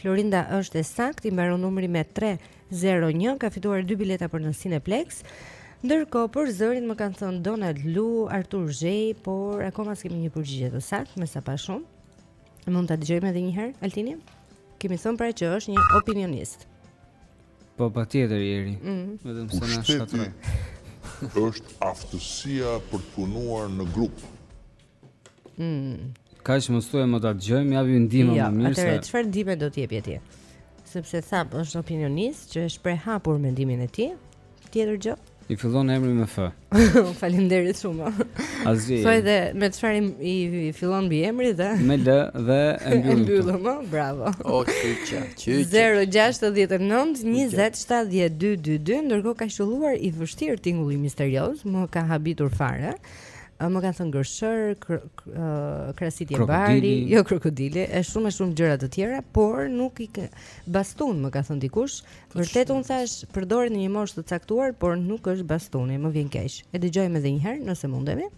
Florinda është e saktë, i mbaron numri me 301, ka fituar dy bileta për në Cineplex. Ndërkohë për zërin më kanë thënë Donald Lu, Artur Zheji, por akoma s'kemi një përgjigje të saktë, me sa pashë unë. Mund ta dëgjojmë edhe një herë Altini? Kemi thënë pra që është një opinionist. Po patjetër Jeri. Mm. Vetëm se na shkatroi. Është aftësia për të punuar në grup. Mm. Kaq, mos thuaj më, ta dëgjojmë, jepi ndihmë jo, më mirë se. Atëherë çfarë ndihme do të jepje ti? Sepse thamë është opinionist që e shpreh hapur mendimin e tij. Tjetër gjë? I fillon emri me F. Faleminderit shumë. Azi. Thuaj dhe me çfarë i, i fillon mbiemri dhe me L dhe e mbyllëm. Mbyllëm, oh, bravo. O çiçi, çiçi. 069 20 70 222, ndërkohë ka qëlluar i vështirë tingulli misterioz, më ka habitur fare. Më kanë thënë gërshër, kr kr krasitje bari, jo krokodili, e shumë e shumë gjëra të tjera, por nuk i, bastun, më ka thënë dikush. Vërtet unë thashë, përdoret në një moshë të caktuar, por nuk është bastuni, më vjen keq. E dëgjojmë edhe një herë nëse mundemi.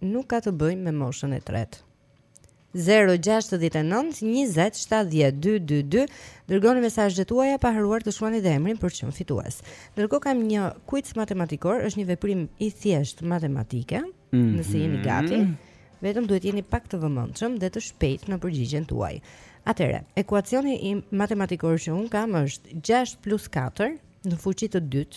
Nuk ka të bëjë me moshën e tretë. 0692070222 dërgoni mesazhet tuaja pa harruar të shkruani dhe emrin për të qenë fitues. Ndërkohë kam një quiz matematikor, është një veprim i thjeshtë matematike, mm -hmm. nëse jeni gati. Mhm. Vetëm duhet të jeni pak të vëmendshëm dhe të shpejtë në përgjigjen tuaj. Atëherë, ekuacioni matematikor që unë kam është 6 4 në fuqi të dytë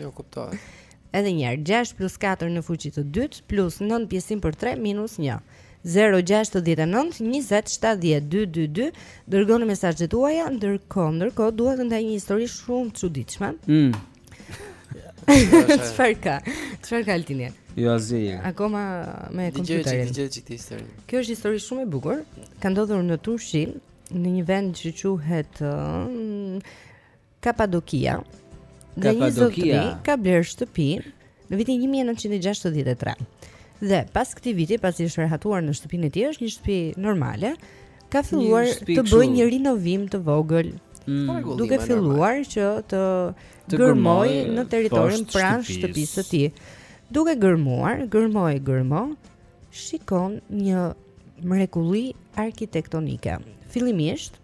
Jo kuptoj. Edhe një herë 6 plus 4 në fuqi të dytë plus 9 pjesëtim për 3 minus 1. 0692070222 Dërgoni mesazhet tuaja Ndërkohë, ndërkohë dua të ndaj një histori shumë të çuditshme mm. Çfarë ka? Çfarë ka Altini? Jo azi Akoma me kompjuterin Dëgjoje dëgjoje këtë histori Kjo është histori shumë e bukur Ka ndodhur në Turqi Në një vend që quhet uh, Kapadokia. Dhe një zotni ka blerë shtëpi në vitin 1963. Dhe pas këtij viti, pasi është rehatuar në shtëpinë e tij, është një shtëpi normale, ka filluar të bëjë një rinovim të vogël. Mm. Duke filluar që të, të gërmojë në territorin pranë shtëpisë së tij. Duke gërmuar, gërmo, gërmo, shikon një mrekulli arkitektonike. Fillimisht,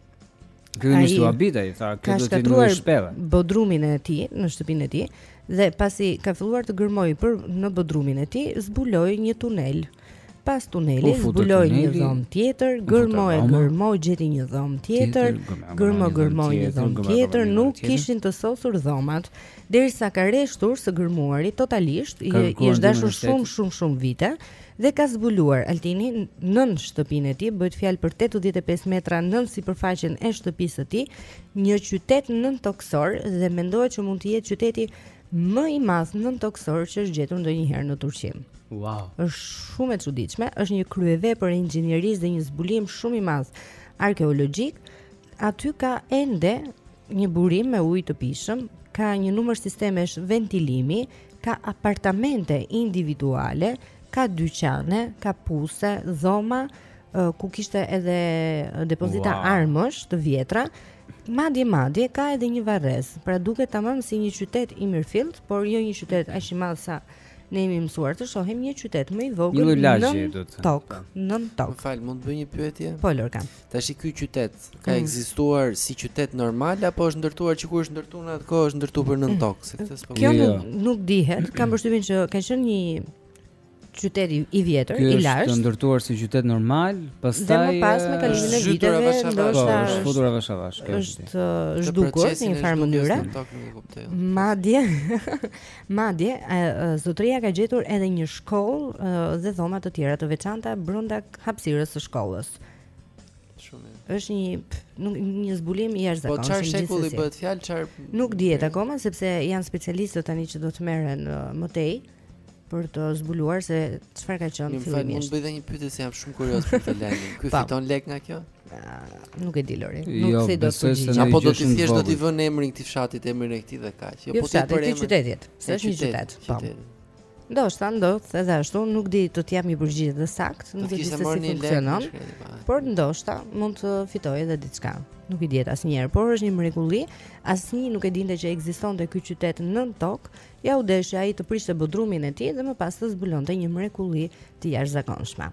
Ky nuk është habitur ai, tha, kjo do të jetë një shpellë. Ka shkatërruar bodrumin e tij, në shtëpinë e tij, dhe pasi ka filluar të gërmojë për në bodrumin e tij, zbuloi një tunel. Pas tunelit zbuloi një dhomë tjetër, gërmoi, gërmoi gjeti një dhomë tjetër, gërmoi, gërmoi një dhomë tjetër, nuk kishin të sosur dhomat, derisa ka reshtur së gërmuari totalisht, i është dashur shumë shumë shumë vite Dhe ka zbuluar Altini nën shtëpinë e tij, bëhet fjalë për tetëdhjetë e pesë metra nën sipërfaqen e shtëpisë së tij, një qytet nëntokësor dhe mendohet që mund të jetë qyteti më i madh nëntokësor që është gjetur ndonjëherë në Turqi. Wow. Është shumë e çuditshme, është një kryevepër e inxhinierisë dhe një zbulim shumë i madh arkeologjik. Aty ka ende një burim me ujë të pijshëm, ka një numër sistemesh ventilimi, ka apartamente individuale, ka dyqane, ka puse, dhoma ku kishte edhe depozita wow armësh të vjetra. Madje madje ka edhe një varrezë. Pra duket tamam si një qytet i mirëfilltë, por jo një qytet aq i madh sa ne jemi mësuar të shohim një qytet më i vogël nën tokë, nën tokë. Më fal, mund të bëj një pyetje? Po Lorkan. Tashi ky qytet ka mm. ekzistuar mm. si qytet normal apo është ndërtuar që kur është ndërtuar në atë kohë është ndërtuar për nën tokë, se këtë s'po. Kjo jo, jo. nuk, nuk dihet, kam përshtypjen që ka qenë një qytet i vjetër, i lashtë. Është ndërtuar si qytet normal, pastaj Dhe më pas me kalimin e viteve, ndoshta është futur avash avash. Është zhdukur në një farë mënyre. Madje Madje, zotëria ka gjetur edhe një shkollë dhe dhoma të tjera të veçanta brenda hapësirës së shkollës. Shumë mirë. Është një nuk një zbulim i jashtëzakonshëm. Po çfarë shekulli bëhet fjalë çfarë? Nuk dihet akoma sepse janë specialistët tani që do të merren më tej për të zbuluar se çfarë ka qenë fillimisht. Mund të bëj një pyetje se jam shumë kurioz për këtë lajm. Ky po. fiton lek nga kjo? Nuk e di Lori. Nuk jo, se do të gjej. Apo do të thjesht do t'i vënë emrin këtij fshatit, emrin e këtij dhe kaq. Jo, jo po ti për emrin e qytetit. Se është një qytet. Po. Ndoshta ndodh edhe ashtu, nuk di të të jap një përgjigje të saktë, nuk e di se si funksionon. Por ndoshta mund të fitojë edhe diçka. Nuk i dihet asnjëherë, por është një mrekulli. Asnjë nuk e dinte që ekzistonte ky qytet nën tokë. Ja, u desh ai të prishte bodrumin e tij dhe më pas të zbulonte një mrekulli të jashtëzakonshme.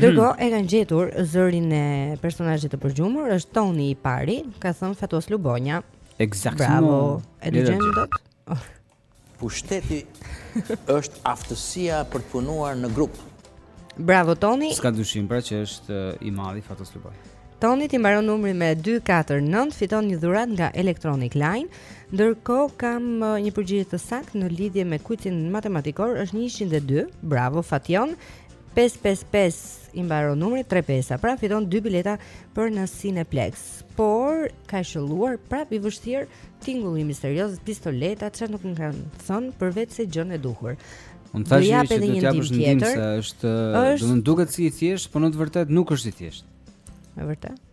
Ndërkohë e kanë gjetur zërin e personazhit të përgjumur, është Toni i pari, ka thënë Fatos Lubonja. Eksakt. Bravo. E dëgjojmë dot. Oh. Pushteti është aftësia për të punuar në grup. Bravo Toni. S'ka dyshim pra që është eh, i madhi Fatos Lubonja. Toni të mbaron numri me 249, fiton një dhuratë nga Electronic Line. Ndërkohë kam eh, një përgjigje të saktë në lidhje me kuicin matematikor, është 102. Bravo Fatjon. 555 i mbaron numri 35, pra fiton dy bileta për në Cineplex. Por ka qelluar prap i vështirë tingulli misterioz, pistoleta, çfarë nuk më kanë thënë përveç se gjënë e duhur. Unë thashë që do të jap një ndihmë se është, është... mua më duket si i thjesht, por në të vërtetë nuk është i thjesht. Është vërtet?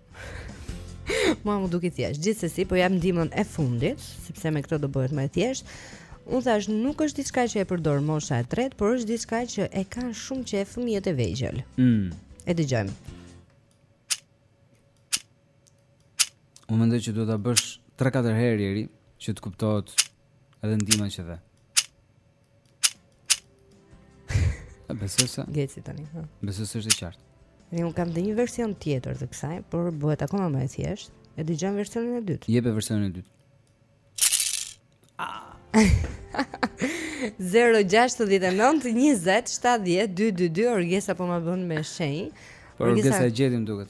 Mua më duket i thjeshtë, gjithsesi po jap ndihmën e fundit, sepse me këtë do bëhet më i thjeshtë. Unë thash nuk është diçka që e përdor mosha e tretë, por është diçka që e kanë shumë qejf fëmijët e vegjël. Mm. E dëgjojmë. Unë mendoj që duhet ta bësh 3-4 herë Jeri që të kuptohet edhe ndihma që dhe. A besoj se gjejeni tani. Besoj se është e qartë. Unë kam dhe një version tjetër të kësaj, por bëhet akoma më e thjeshtë. E dëgjojmë versionin e dytë. Jepe versionin e dytë. 0-6-19-27-12-2 Orgesa po ma bën me shenjë Por Orgesa e gjeti më duket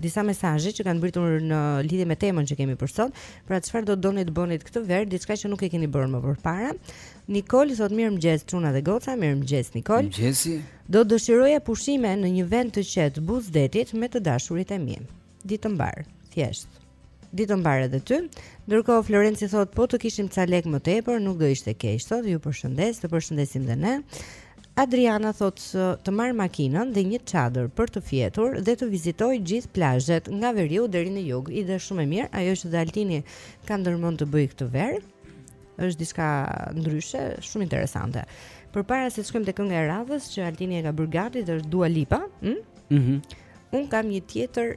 disa mesazhe që kanë mbërritur në lidhje me temën që kemi për sot. Pra çfarë do doni të bënit këtë verë, diçka që nuk e keni bërë më përpara. Nikol thot mirëmëngjes çuna dhe goca, mirëmëngjes Nikol. Mirëmëngjesi. Do dëshiroja pushime në një vend të qetë buzë detit me të dashurit e mi. Ditë të mbar, thjesht. Ditë të mbar edhe ty. Ndërkohë Florenci thot po të kishim ca lek më tepër, nuk do ishte keq. Thot ju përshëndes, të përshëndesim dhe ne. Adriana thotë të marr makinën dhe një çadër për të fjetur dhe të vizitoj gjithë plazhet nga veriu deri në jug. Ide shumë e mirë, ajo që dhe Altini ka ndërmend të bëjë këtë verë është diçka ndryshe, shumë interesante. Përpara se të shkojmë te kënga e radhës që Altini e ka bërë gati dhe është Dua Lipa, ëh? Mm? Mm -hmm. Un kam një tjetër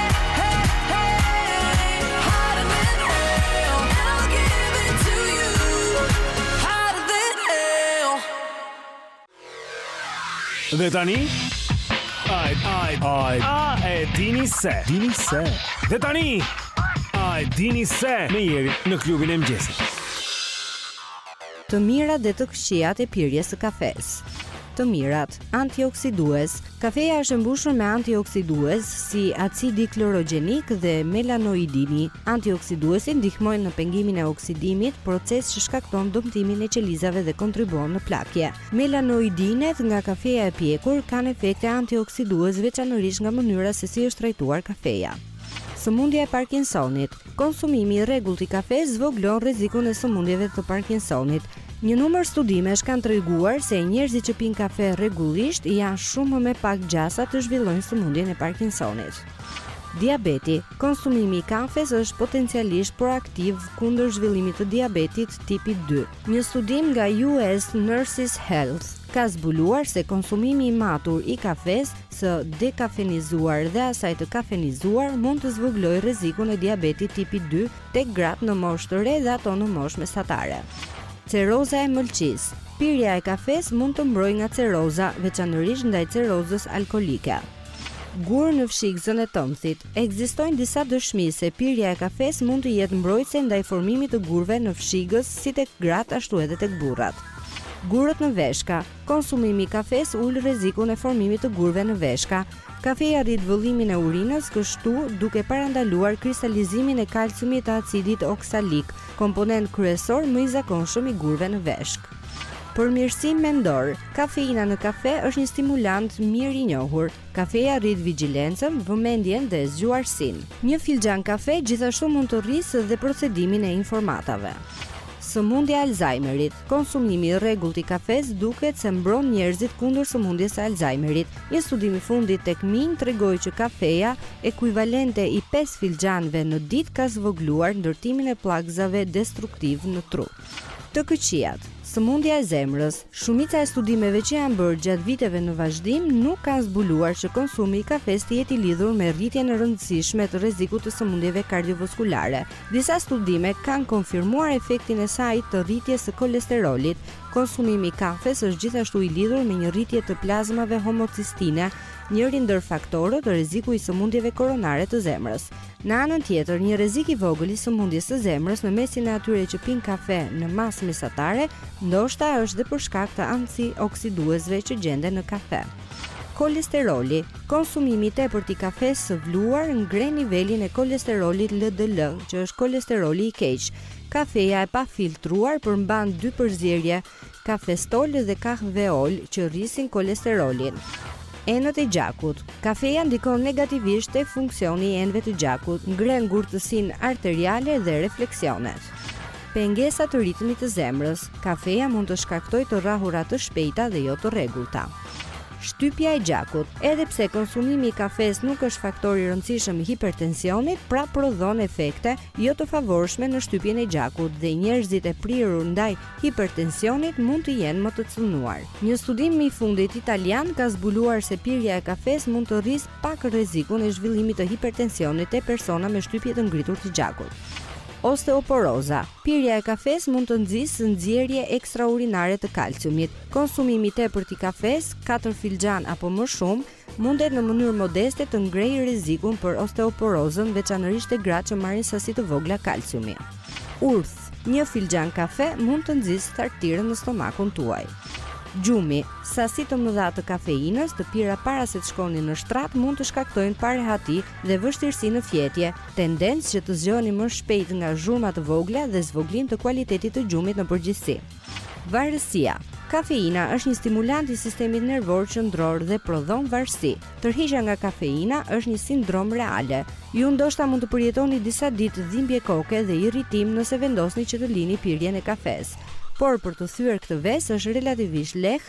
Dhe tani Ai ai ai a e dini se dini se Dhe tani a e dini se me Jerin në Klubin e Mëngjesit Të mirat dhe të këqijat e pirjes së kafesë. Të mirat, Antioksidues, Kafeja është e mbushur me antioksidues si acidi klorogjenik dhe melanoidini. Antioksiduesit ndihmojnë në pengimin e oksidimit, proces që shkakton dëmtimin e qelizave dhe kontribuon në plakje. Melanoidinet nga kafeja e pjekur kanë efekte antioksidues veçanërisht nga mënyra se si është trajtuar kafeja. Sëmundja e Parkinsonit, Konsumimi i rregullt i kafesë zvogëlon rrezikun e sëmundjeve të Parkinsonit. Një numër studimesh kanë treguar se njerëzit që pinë kafe rregullisht janë shumë më me pak gjasa të zhvillojnë sëmundjen e Parkinsonit. Diabeti, Konsumimi i kafes është potencialisht proaktiv kundër zhvillimit të diabetit tipi 2. Një studim nga US Nurses Health ka zbuluar se konsumimi i matur i kafes së dekafenizuar dhe asaj të kafenizuar mund të zvogëlojë rrezikun e diabetit tipi 2 tek gratë në moshë të re dhe ato në moshë mesatare. Ceroza e mëlçisë. Pirja e kafes mund të mbrojë nga ceroza, veçanërisht ndaj cerozës alkolike. Gur në fshikëzën e tëmthit. Ekzistojnë disa dëshmi se pirja e kafes mund të jetë mbrojtëse ndaj formimit të gurve në fshikëz si tek gratë ashtu edhe tek burrat. Gurët në veshka. Konsumimi i kafesë ul rrezikun e formimit të gurëve në veshka. Kafeja rrit vëllimin e urinës, kështu duke parandaluar kristalizimin e kalciumit të acidit oksalik, komponent kryesor më i zakonshëm i gurëve në veshkë. Përmirësim mendor, Kafeina në kafe është një stimulant mirë i njohur. Kafeja rrit vigjilencën, vëmendjen dhe zgjuarsinë. Një filxhan kafe gjithashtu mund të rrisë dhe procedimin e informatave. Sëmundja e Alzheimerit. Konsumimi i rregullt i kafesë duket se mbron njerëzit kundër sëmundjes së Alzheimerit. Një studim i fundit tek minjtë tregoi që kafeja, ekuivalente i pesë filxhanëve në ditë ka zvogëluar ndërtimin e pllakëzave destruktive në tru. Të këqijat. Sëmundja e zemrës. Shumica e studimeve që janë bërë gjatë viteve në vazhdim nuk kanë zbuluar që konsumi i kafesë të jetë i lidhur me rritjen e rëndësishme të rrezikut të sëmundjeve kardiovaskulare, Disa studime kanë konfirmuar efektin e saj të rritjes së kolesterolit. Konsumimi i kafes është gjithashtu i lidhur me një rritje të plazmave homocistine, njëri ndër faktorët e rrezikut i sëmundjeve koronare të zemrës. Në anën tjetër, një rrezik i vogël i sëmundjes së zemrës në mesin e atyre që pinë kafe në masë mesatare, ndoshta është dhe për shkak të antioksiduesve që gjenden në kafe. Kolesteroli, Konsumimi i tepërt i kafesë së vluar ngre nivelin e kolesterolit LDL, që është kolesteroli i keq. Kafeja e pafiltruar përmban dy përzierje kafestol dhe kahveol që rrisin kolesterolin. Enët e gjakut, Kafeja ndikon negativisht te funksioni i enëve të gjakut, ngre ngurtësinë arteriale dhe refleksionet. Pengesa të ritmit të zemrës, kafeja mund të shkaktojë të rrahura të shpejta dhe jo të rregullta. Shtypja e gjakut, edhe pse konsumimi i kafesë nuk është faktor i rëndësishëm i hipertensionit, prapë prodhon efekte jo të favorshme në shtypjen e gjakut dhe njerëzit e prirur ndaj hipertensionit mund të jenë më të cënuar. Një studim i fundit italian ka zbuluar se pirja e kafesë mund të rrisë pak rrezikun e zhvillimit të hipertensionit te persona me shtypje të ngritur të gjakut. Osteoporoza, Pirja e kafesë mund të nxisë nxjerrje ekstraurinare të kalciumit. Konsumimi i tepërt i kafesë, katër filxhanë apo më shumë, mundet në mënyrë modeste të ngrejë rrezikun për osteoporozën, veçanërisht te gratë që marrin sasi të vogla kalciumi. Urth, Një filxhan kafe mund të nxisë thartirën në stomakun tuaj. Gjumi, Sasi të mëdha të kafeinës, të pira para se të shkoni në shtrat mund të shkaktojnë parehati dhe vështirësi në fjetje. tendencë që të zgjoheni më shpejt nga zhurma të vogla dhe zvoglim të kualitetit të gjumit në përgjithësi. Varësia. Kafeina është një stimulant i sistemit nervor qendror dhe prodhon varësi. Tërheqja nga kafeina është një sindrom reale. Ju ndoshta mund të përjetoni disa ditë dhimbje koke dhe irritim nëse vendosni që të lini pirjen e kafesë. Por për të thyer këtë ves është relativisht leh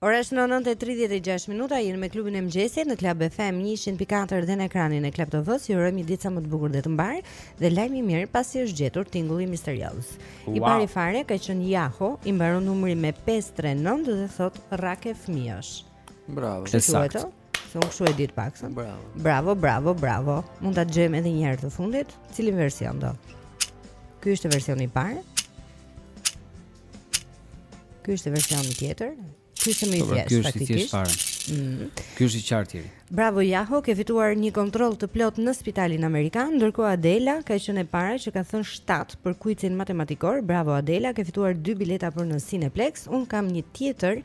Ora është 9:36 minuta, jemi me klubin e mëngjesit në Club FM 104 dhe në ekranin e Club TV. Ju urojmë një ditë sa më të bukur dhe të mbarë dhe lajmi i mirë pasi është gjetur tingulli misterioz. Wow. I pari fare ka qenë Jaho, i mbaron numri me 539 dhe thotë rrake fëmijësh. Bravo. Është saktë. Se unë kështu e di pak sa Bravo Bravo, bravo, bravo Mund ta dëgjojmë edhe njëherë të fundit Cilin version do? Ky është versioni i parë Ky është versioni tjetër Ky është më i thjeshtë, Ky është i thjeshtë fare mm. Ky është i qartë tjetri Bravo Jaho, ke fituar një kontroll të plotë në spitalin amerikan Ndërkohë Adela ka qenë e para që ka thënë 7 për kuicin matematikor Bravo Adela, ke fituar 2 bileta për në Cineplex Unë kam një tjetër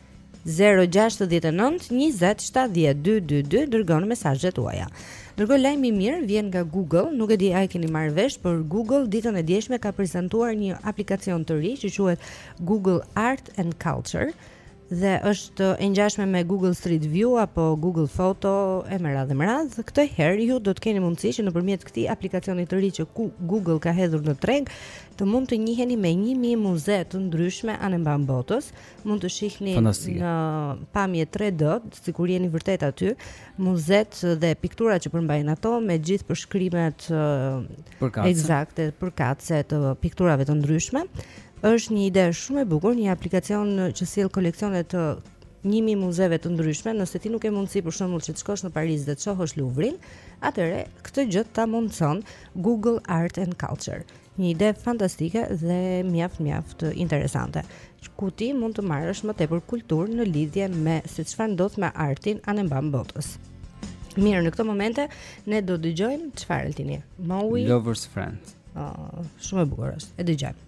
0-6-19-27-12-22 Dërgoni mesazhet tuaja Ndërkohë lajmi i mirë vjen nga Google Nuk e di a e keni marrë vesh Por Google ditën e djeshme ka prezantuar një aplikacion të ri Që quhet Google Art and Culture Dhe është e ngjashme me Google Street View Apo Google Photo E me radhë e me radhë Këtë herë ju do të keni mundësi Që nëpërmjet këtij aplikacioni të ri Që Google ka hedhur në treg Të mund të njiheni me një mijë muze të ndryshme Anembanë botës mund të shihni në pamje 3D, sikur jeni vërtet aty, muzetë dhe pikturat që përmbajnë ato me gjithë përshkrimet ekzakte, përkatëse të pikturave të ndryshme. Është një ide shumë e bukur, një aplikacion që sjell koleksione të një mijë muzeve të ndryshme, nëse ti nuk ke mundësi për shembull që të shkosh në Paris dhe të shohësh Louvre-in, atëherë këtë gjë ta mundëson Google Art and Culture. Një ide fantastike dhe mjaft mjaft interesante. Ku ti mund të marrësh më tepër kulturë në lidhje me se çfarë ndodh me artin anembanë botës. Mirë, në këto momente ne do dëgjojmë çfarë Altin. Maui Lovers Friend. Oh, shumë e bukur është. E dëgjojmë.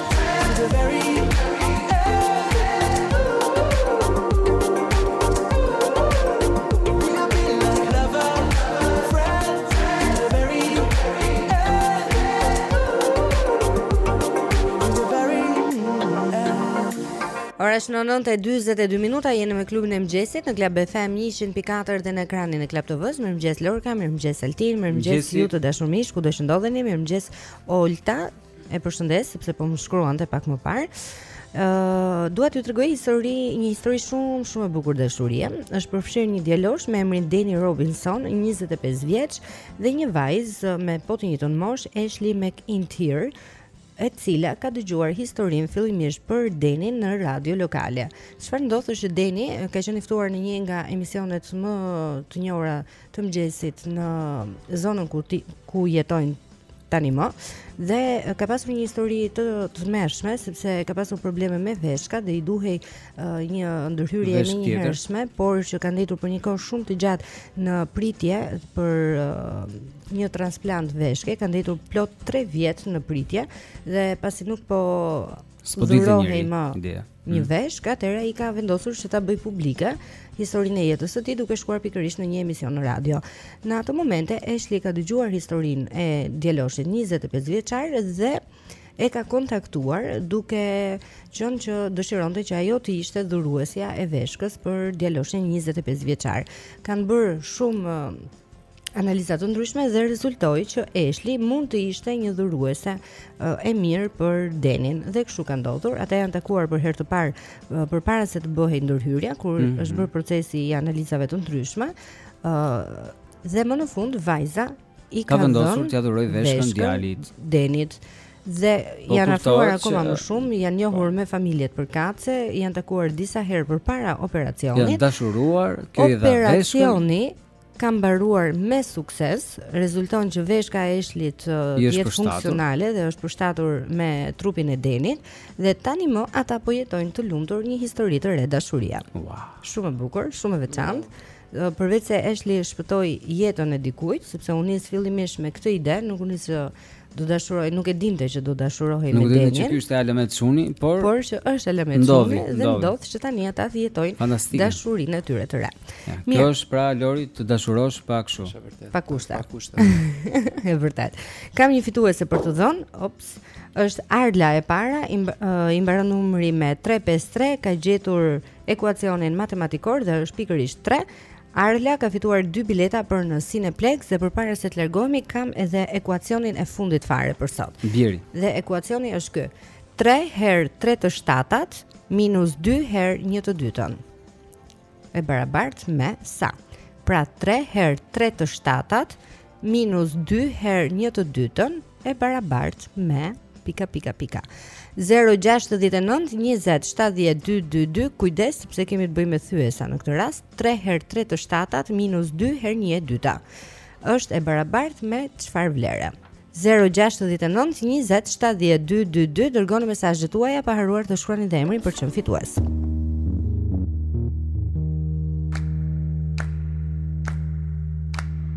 Ora është 9:42 minuta, jemi me klubin e mëngjesit në Club FM 104 dhe në ekranin e Club TV-s. Mirëmëngjes Lorca, mirëmëngjes Altin, mirëmëngjes ju të dashur miq, kudo që ndodheni? Mirëmëngjes Olta, E përshëndes sepse po më shkruante pak më parë. Ë, uh, dua t'ju tregoj një histori, një histori shumë shumë e bukur dashurie. Është përfshirë një djalosh me emrin Deni Robinson, 25 vjeç, dhe një vajzë me po të njëjtën moshë, Ashley McIntyre, e cila ka dëgjuar historinë fillimisht për Denin në radio lokale. Çfarë ndodh është që Deni ka qenë i ftuar në një nga emisionet më të njohura të mëngjesit në zonën ku, ti, ku jetojnë tanimë dhe ka pasur një histori të tmerrshme sepse ka pasur probleme me veshka dhe i duhej uh, një ndërhyrje e menjëhershme, por që ka ndenjur për një kohë shumë të gjatë në pritje për uh, një transplant veshke, ka ndenjur plot 3 vjet në pritje dhe pasi nuk po dhuronte njeri. Një mm. veshkë, atëherë ai ka vendosur që ta bëjë publike historinë e jetës së tij duke shkuar pikërisht në një emision në radio. Në ato momente Ashley ka dëgjuar historinë e djaloshit 25 vjeçar dhe e ka kontaktuar duke qenë që dëshironte që ajo të ishte dhuruesja e veshkës për djaloshin 25 vjeçar. Kanë bërë shumë analiza të ndryshme dhe rezultoi që Eshli mund të ishte një dhuruese e mirë për Denin dhe kështu ka ndodhur. Ata janë takuar për herë të parë përpara se të bëhej ndërhyrja kur mm -hmm. është bërë procesi i analizave të ndryshme. ë uh, dhe më në fund vajza i ka, ka vendosur t'ia dhurojë veshkën djalit Denit dhe po janë afruar akoma më shumë, janë njohur po. me familjet përkatëse, janë takuar disa herë përpara operacionit. Janë dashuruar, kjo i dha veshkën. Operacioni ka mbaruar me sukses, rezulton që veshka e Eshlit uh, jetë funksionale dhe është përshtatur me trupin e Denit dhe tanimë ata po jetojnë të lumtur një histori të re dashurie. Wow. Shumë e bukur, shumë e veçantë. Wow. Uh, përveç se Eshli shpëtoi jetën e dikujt, sepse u nis fillimisht me këtë ide, nuk u nis uh, do dashuroj, nuk e dinte që do dashurohej me Denin. Nuk dinte që ky ishte alamet çuni, por por që është alamet çuni dhe ndodh që tani ata të jetojnë dashurinë e tyre të re. Ja, kjo është pra Lori të dashurosh pa kështu. Pa kushte. Pa kushte. e vërtetë. Kam një fituese për të dhënë. Ops. Është Arla e para, i mbaron numri me 353, ka gjetur ekuacionin matematikor dhe është pikërisht 3. Arla ka fituar dy bileta për në Cineplex dhe përpara se të largohemi kam edhe ekuacionin e fundit fare për sot. Bjeri. Dhe ekuacioni është ky. 3 herë 3 të shtatat minus 2 herë 1 të dytën. E barabartë me sa? Pra 3 herë 3 të shtatat minus dy herë një të dytën e barabartë me pika pika pika. 0692070222 kujdes sepse kemi të bëjmë me thyesa në këtë rast 3 herë 3 të shtatat minus 2 herë 1 e dyta. Është e barabartë me çfarë vlere? 0692070222 dërgoni mesazhet tuaja pa harruar të shkruani dhe emrin për çmimin fitues.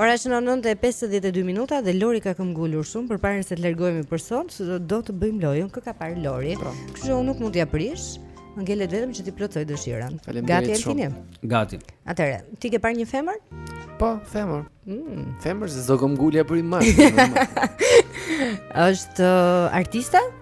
Ora shënon 9:52 minuta dhe Lori ka këmbëngulur shumë përpara se të largohemi për sot, do të bëjmë lojën kë ka parë Lori. Po. Kështu që unë nuk mund t'ia prish. Më ngelet vetëm që t'i plotësoj dëshirën. Gati Altin? Gati. Atëherë, ti ke parë një femër? Po, femër. Mm. Femër se s'do këmbëngulja për imazh. Është uh, artiste?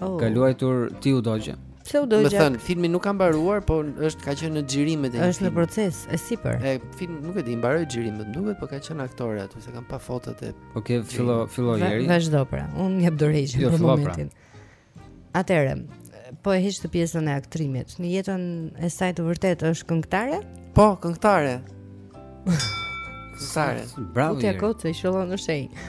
Oh. Ka luajtur ti u dogje. Pse u dogje? Domethënë, filmi nuk ka mbaruar, po është ka qenë në xhirimet e një Është në proces, e sipër. E filmi nuk e di, mbaroi xhirimet, më duket, po ka qenë aktore aty, se kanë pa fotot e. Okej, okay, fillo fillo ieri. Vazhdo pra. Unë jap dorë jo, për pra. momentin. Pra. Atëherë, po e heq këtë pjesën e aktrimit. Në jetën e saj të vërtetë është këngëtare? Po, këngëtare. Këngëtare. Bravo. Ti e kot, i qëllon në shenjë.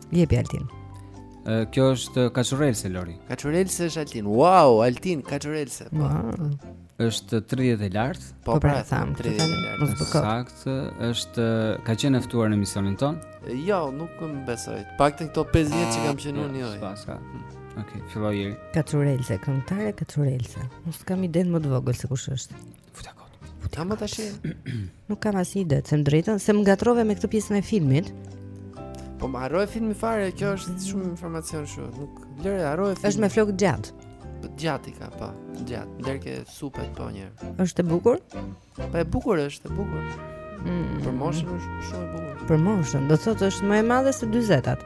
Jepi Altin. Ë kjo është kaçurelse Lori. Kaçurelse është Altin. Wow, Altin kaçurelse. Po. Wow. Është 30 e lartë. Po, po pra, pra them 30 e lart. Saktë, është ka qenë e ftuar në emisionin tonë? Jo, nuk ma besoj. Të paktën këto 5 vjet që kam qenë jo, unë jo. S'paska. Okej, filloi. Kaçurelse, këngëtare kaçurelse. Nuk kam idenë më të vogël se kush është. Futja kot. Futja kot. Nuk kam asnjë ide, të them të drejtën, se më ngatërrove me këtë pjesën e filmit. Po harroje filmin fare, kjo është shumë informacion shumë, nuk lëre harroje filmin. Është me flokë të gjatë. Po gjatë i ka pa, po, gjatë, deri te supet po njëherë. Është e bukur? Po e bukur është, e bukur. Mm. Për moshën është shumë e bukur. Për moshën, do të thotë është më e madhe se 40-at.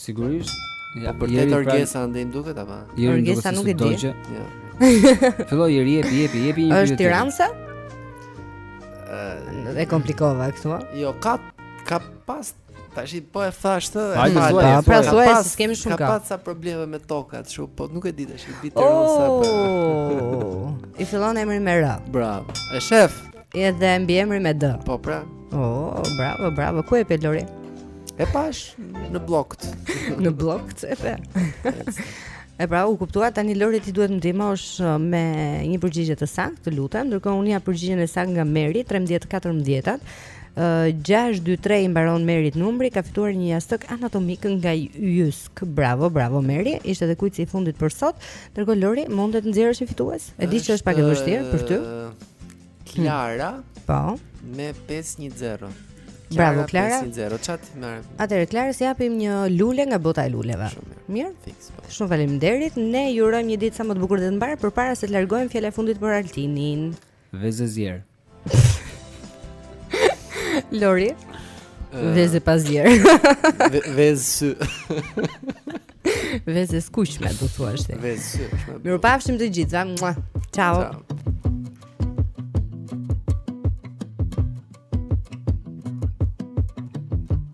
Sigurisht. Ja, po për të, Orgesa pra... ndaj m'duket apo? Orgesa nuk e di. Jo. Fillo, jepi, jepi, jepi një pyetje. Është tironse? Ëh, e komplikova këtu. Jo, ka ka pas Tash i po e thash të. Ai më thua, po pra thua se kemi shumë ka. Ka pas sa probleme me tokat, kështu, po nuk e di tash, i di të rëndë sa. I fillon emri me R. Bravo. E sheh. Edhe mbiemri me D. Po pra. Oh, bravo, bravo. Ku e pe Lori? E pash në Bllok. Në Bllok e pe. E pra, u kuptua tani Lori ti duhet të ndihmosh uh, me një përgjigje të saktë, të lutem. Ndërkohë unë kam përgjigjen e saktë nga Meri 13-14. Uh, 623 i mbaron Merit numri ka fituar një jastëk anatomik nga Jysk. Bravo, bravo Meri. Ishte edhe fituesi i fundit për sot. Ndërkohë Lori, mund të nxjerrësh një fitues? E di që është pak e vështirë për ty. Klara. Po. Me 510. Bravo Klara. 510. Çat më. Atëherë Klarës i japim një lule nga bota e luleve. Mirë. Fiks. Po. Shumë faleminderit. Ne ju urojmë një ditë sa më të bukur dhe të mbarë përpara se të largohemi fjalën e fundit për Altinin. Vezë e zier. Lori. Vezë e pazier. Vezë sy. Vezë e skuqme, do thua është. Vezë sy. Mirupafshim të gjithëve. Ciao. Ciao.